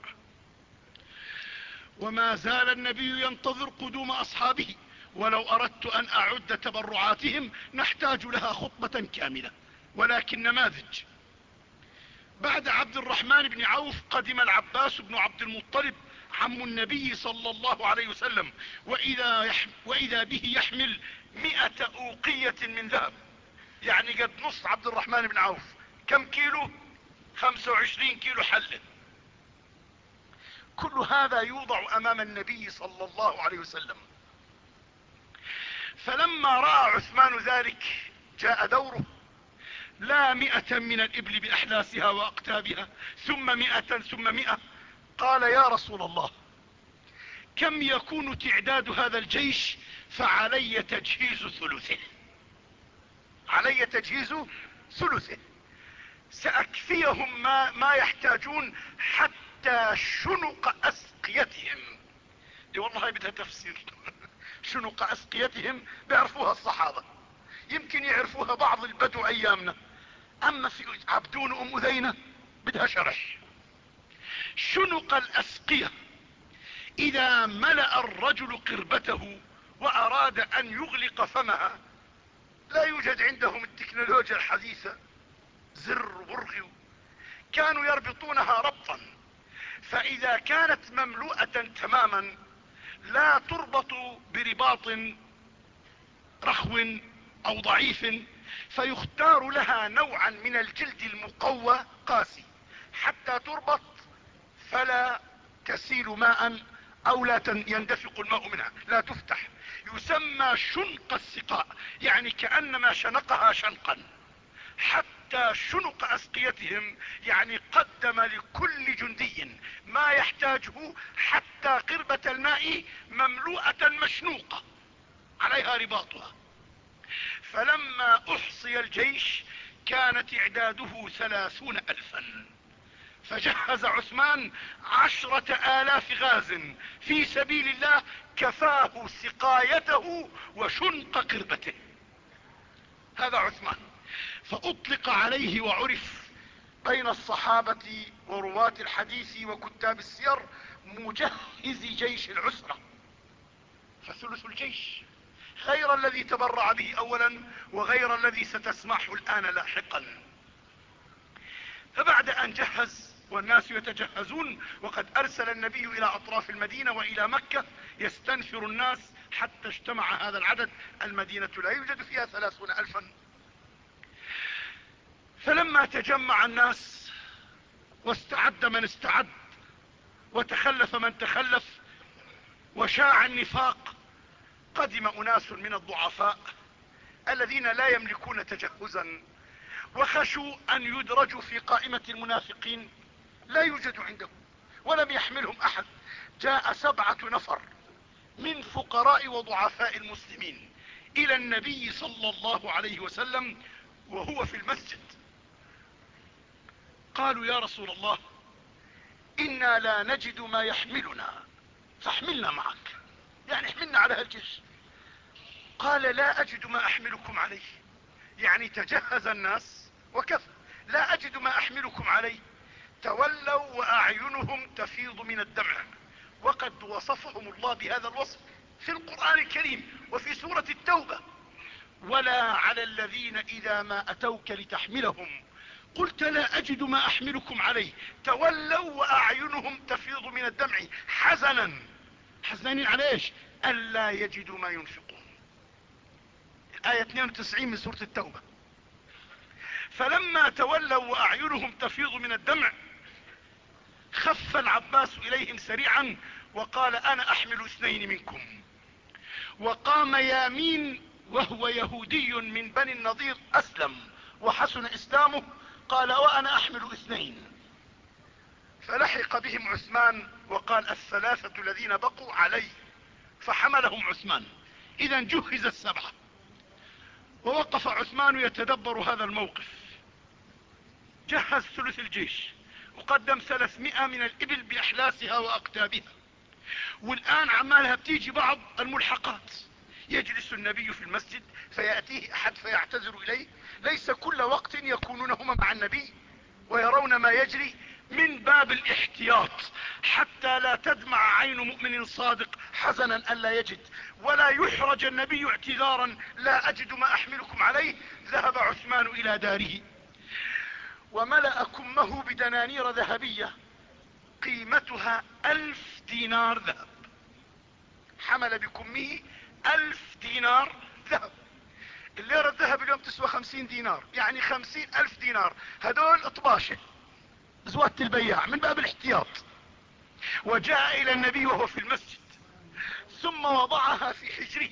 وما زال النبي ينتظر قدوم أصحابه ولو أردت أن أعد تبرعاتهم نحتاج لها خطبة كاملة. ولكن نماذج. بعد عبد الرحمن بن عوف قدم العباس بن عبد المطلب عم النبي صلى الله عليه وسلم وإذا, يحم وإذا به يحمل مئة أوقية من ذهب. يعني قد نص عبد الرحمن بن عوف. كم كيلو؟ خمسة وعشرين كيلو حلة. كل هذا يوضع أمام النبي صلى الله عليه وسلم. فلما رأى عثمان ذلك جاء دوره لا مئة من الإبل بأحلاسها وأقتابها ثم مئة ثم مئة قال يا رسول الله كم يكون تعداد هذا الجيش فعلي تجهيز ثلثه. علي تجهيز ثلثه. سأكفيهم ما, ما يحتاجون حتى شنق أسقيتهم. دي والله بدها تفسير. شنق أسقيتهم بيعرفوها الصحابة. يمكن يعرفوها بعض البدو أيامنا. أما في عبدون أم أذينة بدها شرح. شنق الأسقية. إذا ملأ الرجل قربته وأراد أن يغلق فمها لا يوجد عندهم التكنولوجيا الحديثة زر برغي كانوا يربطونها ربطا. فإذا كانت مملوءة تماما لا تربط برباط رخو أو ضعيف فيختار لها نوعا من الجلد المقوى قاسي حتى تربط فلا تسيل ماء أو لا يندفق الماء منها. لا تفتح. يسمى شنق السقاء. يعني كأنما شنقها شنقا. حتى شنق أسقيتهم يعني قدم لكل جندي. ما يحتاجه حتى قربة الماء مملوءة مشنوقة. عليها رباطها. فلما أحصي الجيش كان تعداده ثلاثون الفا. فجهز عثمان عشرة آلاف غاز في سبيل الله كفاه سقايته وشنق قربته. هذا عثمان. فأطلق عليه وعرف بين الصحابة ورواة الحديث وكتاب السير مجهز جيش العسرة. فثلث الجيش. غير الذي تبرع به اولا وغير الذي ستسمعه الآن لاحقا. فبعد أن جهز والناس يتجهزون وقد أرسل النبي إلى أطراف المدينة وإلى مكة يستنفر الناس حتى اجتمع هذا العدد. المدينة لا يوجد فيها ثلاثون الفا. فلما تجمع الناس واستعد من استعد وتخلف من تخلف وشاع النفاق قدم أناس من الضعفاء الذين لا يملكون تجهزا وخشوا أن يدرجوا في قائمة المنافقين. لا يوجد عندهم ولم يحملهم أحد. جاء سبعة نفر من فقراء وضعفاء المسلمين إلى النبي صلى الله عليه وسلم وهو في المسجد. قالوا يا رسول الله إنا لا نجد ما يحملنا فاحملنا معك. يعني احملنا على هالجيش. قال لا أجد ما أحملكم عليه. يعني تجهز الناس وكفى. لا أجد ما أحملكم عليه. تولوا وأعينهم تفيض من الدمع. وقد وصفهم الله بهذا الوصف في القرآن الكريم وفي سورة التوبة. ولا على الذين إذا ما أتوك لتحملهم. قلت لا أجد ما أحملكم عليه. تولوا وأعينهم تفيض من الدمع. حزنا. حزنين على إيش؟ الا يجدوا ما ينفقون. اية 92 من سورة التوبة. فلما تولوا وأعينهم تفيض من الدمع خف العباس إليهم سريعا وقال أنا أحمل اثنين منكم. وقام يامين وهو يهودي من بني النضير أسلم وحسن إسلامه قال وأنا أحمل اثنين. فلحق بهم عثمان وقال الثلاثة الذين بقوا علي فحملهم عثمان. اذا جهز السبعة. ووقف عثمان يتدبر هذا الموقف. جهز ثلث الجيش. وقدم ثلاثمائة من الإبل باحلاسها وأقتابها. والآن عمالها بتيجي بعض الملحقات. يجلس النبي في المسجد فيأتيه أحد فيعتذر إليه. ليس كل وقت يكونون هما مع النبي ويرون ما يجري من باب الاحتياط. حتى لا تدمع عين مؤمن صادق حزنا الا يجد. ولا يحرج النبي اعتذارا لا أجد ما أحملكم عليه. ذهب عثمان إلى داره. وملأ كمه بدنانير ذهبية قيمتها ألف دينار ذهب. حمل بكمه ألف دينار ذهب. الليرة الذهب اليوم تسوى خمسين دينار يعني خمسين ألف دينار. هدول اطباشة زوادة البياع من باب الاحتياط. وجاء إلى النبي وهو في المسجد ثم وضعها في حجره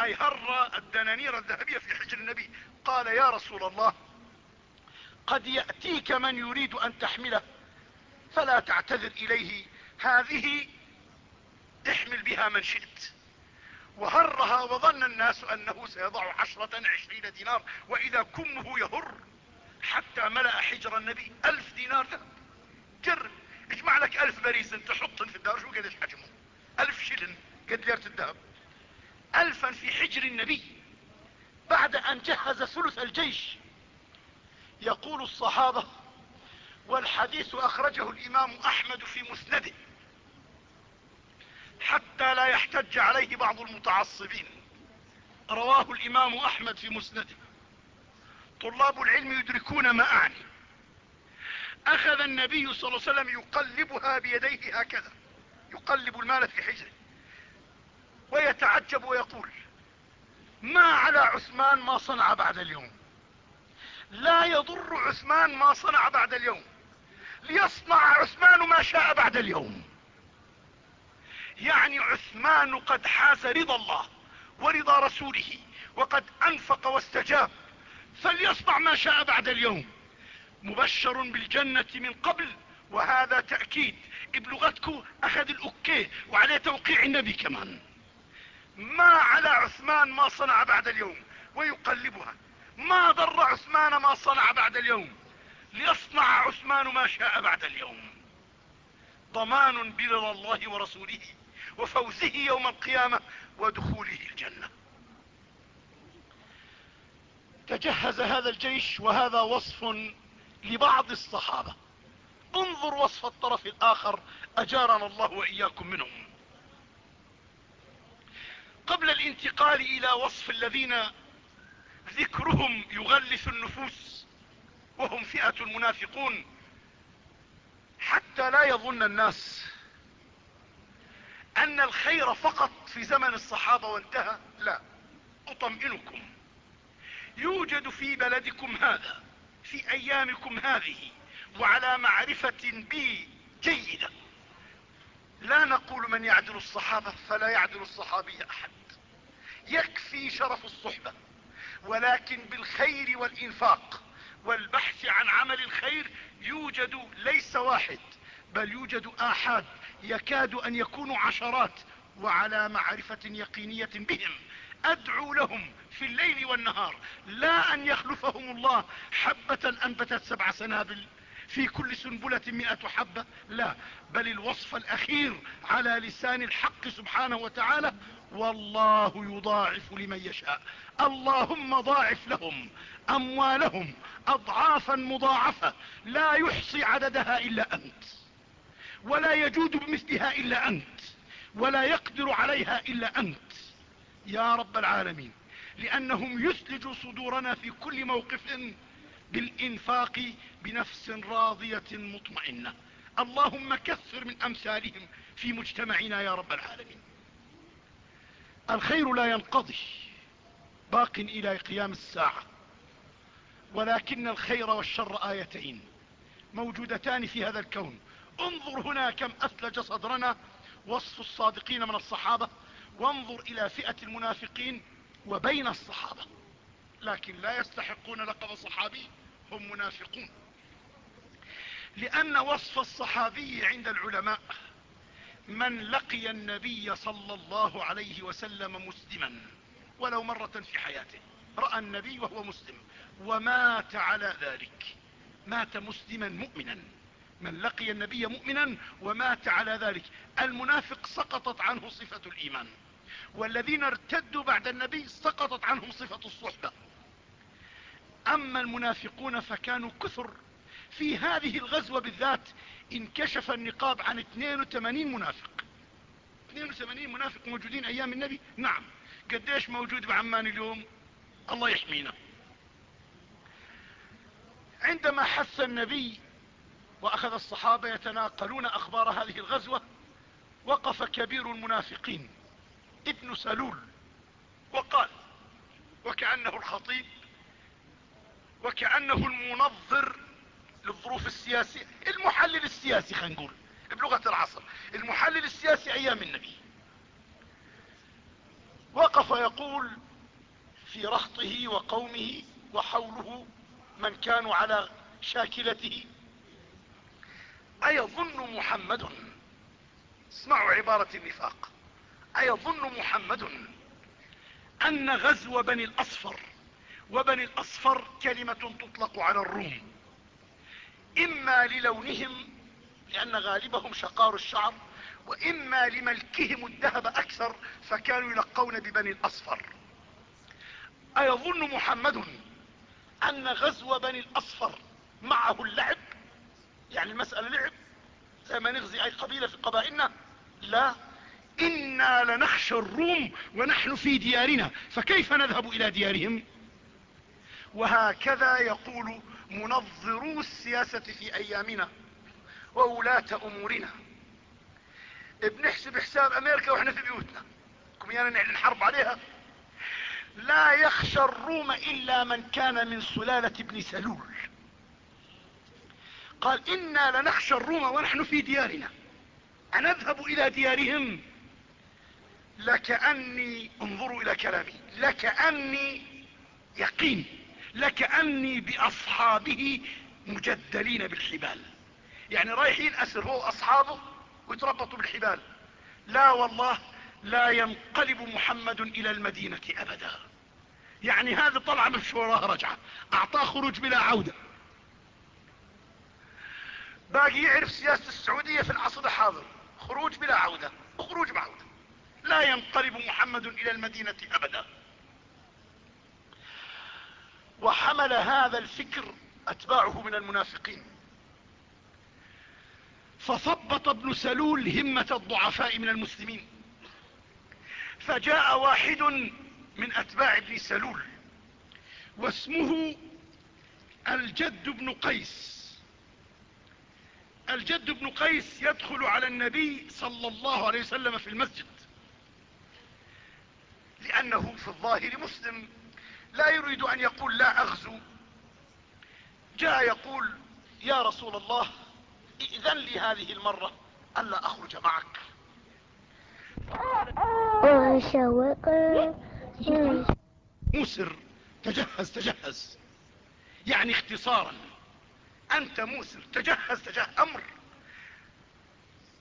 أي هر الدنانير الذهبية في حجر النبي. قال يا رسول الله قد يأتيك من يريد أن تحمله. فلا تعتذر إليه. هذه احمل بها من شئت. وهرها وظن الناس أنه سيضع عشرة عشرين دينار وإذا كمه يهر حتى ملأ حجر النبي ألف دينار ذهب. جرب اجمع لك ألف باريس تحطن في الدار. شو قديش حجمه؟ ألف شلن قد ليرة الذهب. الفا في حجر النبي بعد أن جهز ثلث الجيش. يقول الصحابة والحديث أخرجه الإمام أحمد في مسنده حتى لا يحتج عليه بعض المتعصبين. رواه الإمام أحمد في مسنده. طلاب العلم يدركون ما اعني أخذ النبي صلى الله عليه وسلم يقلبها بيديه هكذا. يقلب المال في حجره. ويتعجب ويقول ما على عثمان ما صنع بعد اليوم؟ لا يضر عثمان ما صنع بعد اليوم. ليصنع عثمان ما شاء بعد اليوم. يعني عثمان قد حاز رضا الله ورضا رسوله وقد أنفق واستجاب. فليصنع ما شاء بعد اليوم. مبشر بالجنة من قبل وهذا تأكيد. ابلغتكو أخذ الأوكي وعليه توقيع النبي كمان. ما على عثمان ما صنع بعد اليوم ويقلبها. ما ضر عثمان ما صنع بعد اليوم ليصنع عثمان ما شاء بعد اليوم؟ ضمان برضا الله ورسوله وفوزه يوم القيامة ودخوله الجنة. تجهز هذا الجيش وهذا وصف لبعض الصحابة. انظر وصف الطرف الآخر أجارنا الله وإياكم منهم. قبل الانتقال إلى وصف الذين ذكرهم يغلس النفوس وهم فئة المنافقون حتى لا يظن الناس أن الخير فقط في زمن الصحابة وانتهى. لا أطمئنكم. يوجد في بلدكم هذا في أيامكم هذه وعلى معرفة بي جيدة. لا نقول من يعدل الصحابة فلا يعدل الصحابي أحد. يكفي شرف الصحبة. ولكن بالخير والإنفاق والبحث عن عمل الخير يوجد ليس واحد بل يوجد آحاد يكاد أن يكونوا عشرات وعلى معرفة يقينية بهم. أدعو لهم في الليل والنهار لا أن يخلفهم الله حبة أنبتت سبع سنابل في كل سنبلة مئة حبة لا بل الوصف الأخير على لسان الحق سبحانه وتعالى والله يضاعف لمن يشاء. اللهم ضاعف لهم أموالهم اضعافا مضاعفة. لا يحصي عددها إلا أنت ولا يجود بمثلها إلا أنت ولا يقدر عليها إلا أنت. يا رب العالمين لأنهم يثلج صدورنا في كل موقف بالإنفاق بنفس راضية مطمئنة. اللهم كثر من أمثالهم في مجتمعنا يا رب العالمين. الخير لا ينقضي باق إلى قيام الساعة. ولكن الخير والشر آيتين موجودتان في هذا الكون. انظر هنا كم أثلج صدرنا وصف الصادقين من الصحابة وانظر إلى فئة المنافقين وبين الصحابة. لكن لا يستحقون لقب صحابي هم منافقون. لأن وصف الصحابي عند العلماء من لقي النبي صلى الله عليه وسلم مسلما ولو مرة في حياته رأى النبي وهو مسلم ومات على ذلك. مات مسلما مؤمنا. من لقي النبي مؤمنا ومات على ذلك. المنافق سقطت عنه صفة الإيمان. والذين ارتدوا بعد النبي سقطت عنهم صفة الصحبة. أما المنافقون فكانوا كثر في هذه الغزوة بالذات انكشف النقاب عن 82 منافق. 82 منافق موجودين أيام النبي؟ نعم. قديش موجود بعمان اليوم؟ الله يحمينا. عندما حث النبي وأخذ الصحابة يتناقلون أخبار هذه الغزوة وقف كبير المنافقين ابن سلول وقال وكأنه الخطيب وكأنه المنظر للظروف السياسية المحلل السياسي خلينا نقول بلغة العصر المحلل السياسي أيام النبي. وقف يقول في رهطه وقومه وحوله من كانوا على شاكلته. أيظن محمد اسمعوا عبارة النفاق. أيظن محمد أن غزو بني الأصفر وبني الأصفر كلمة تطلق على الروم. إما للونهم لأن غالبهم شقار الشعر وإما لملكهم الذهب أكثر فكانوا يلقون ببني الأصفر. أيظن محمد أن غزو بني الأصفر معه اللعب يعني المسألة لعب زي ما نغزي أي قبيلة في قبائلنا. لا إنا لنخشى الروم ونحن في ديارنا فكيف نذهب إلى ديارهم؟ وهكذا يقول منظرو السياسة في أيامنا وولاة أمورنا. بنحسب حساب أمريكا وإحنا في بيوتنا. كم يانا نعلن حرب عليها؟ لا يخشى الروم إلا من كان من سلالة ابن سلول. قال إنا لنخشى الروم ونحن في ديارنا. انذهب إلى ديارهم؟ لكأني انظروا إلى كلامي. لكأني يقين. لكأني بأصحابه مجدلين بالحبال. يعني رايحين أسر هو أصحابه ويتربطوا بالحبال. لا والله لا ينقلب محمد إلى المدينة أبدا. يعني هذه طلعة مش وراها رجعة. أعطاه خروج بلا عودة. باقي يعرف سياسة السعودية في العصر الحاضر. خروج بلا عودة وخروج بعودة. لا ينقلب محمد إلى المدينة أبدا. وحمل هذا الفكر أتباعه من المنافقين. فثبط ابن سلول همة الضعفاء من المسلمين. فجاء واحد من أتباع ابن سلول واسمه الجد بن قيس. الجد بن قيس يدخل على النبي صلى الله عليه وسلم في المسجد لأنه في الظاهر مسلم. لا يريد أن يقول لا أغزو. جاء يقول يا رسول الله ائذن لي هذه المرة ألا أخرج معك. موسر تجهز تجهز. يعني اختصارا أنت موسر تجهز تجهز أمر.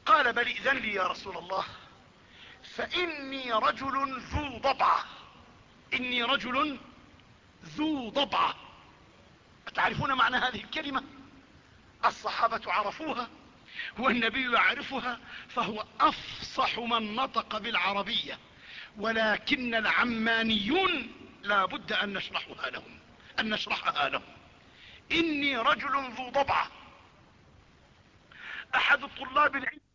قال بل ائذن لي يا رسول الله فإني رجل ذو ضبعة إني رجل ذو ضبعة تعرفون معنى هذه الكلمة؟ الصحابة عرفوها والنبي يعرفها فهو أفصح من نطق بالعربية ولكن العمانيون لا بد أن نشرحها لهم أن نشرحها لهم. إني رجل ذو ضبعة أحد الطلاب العلم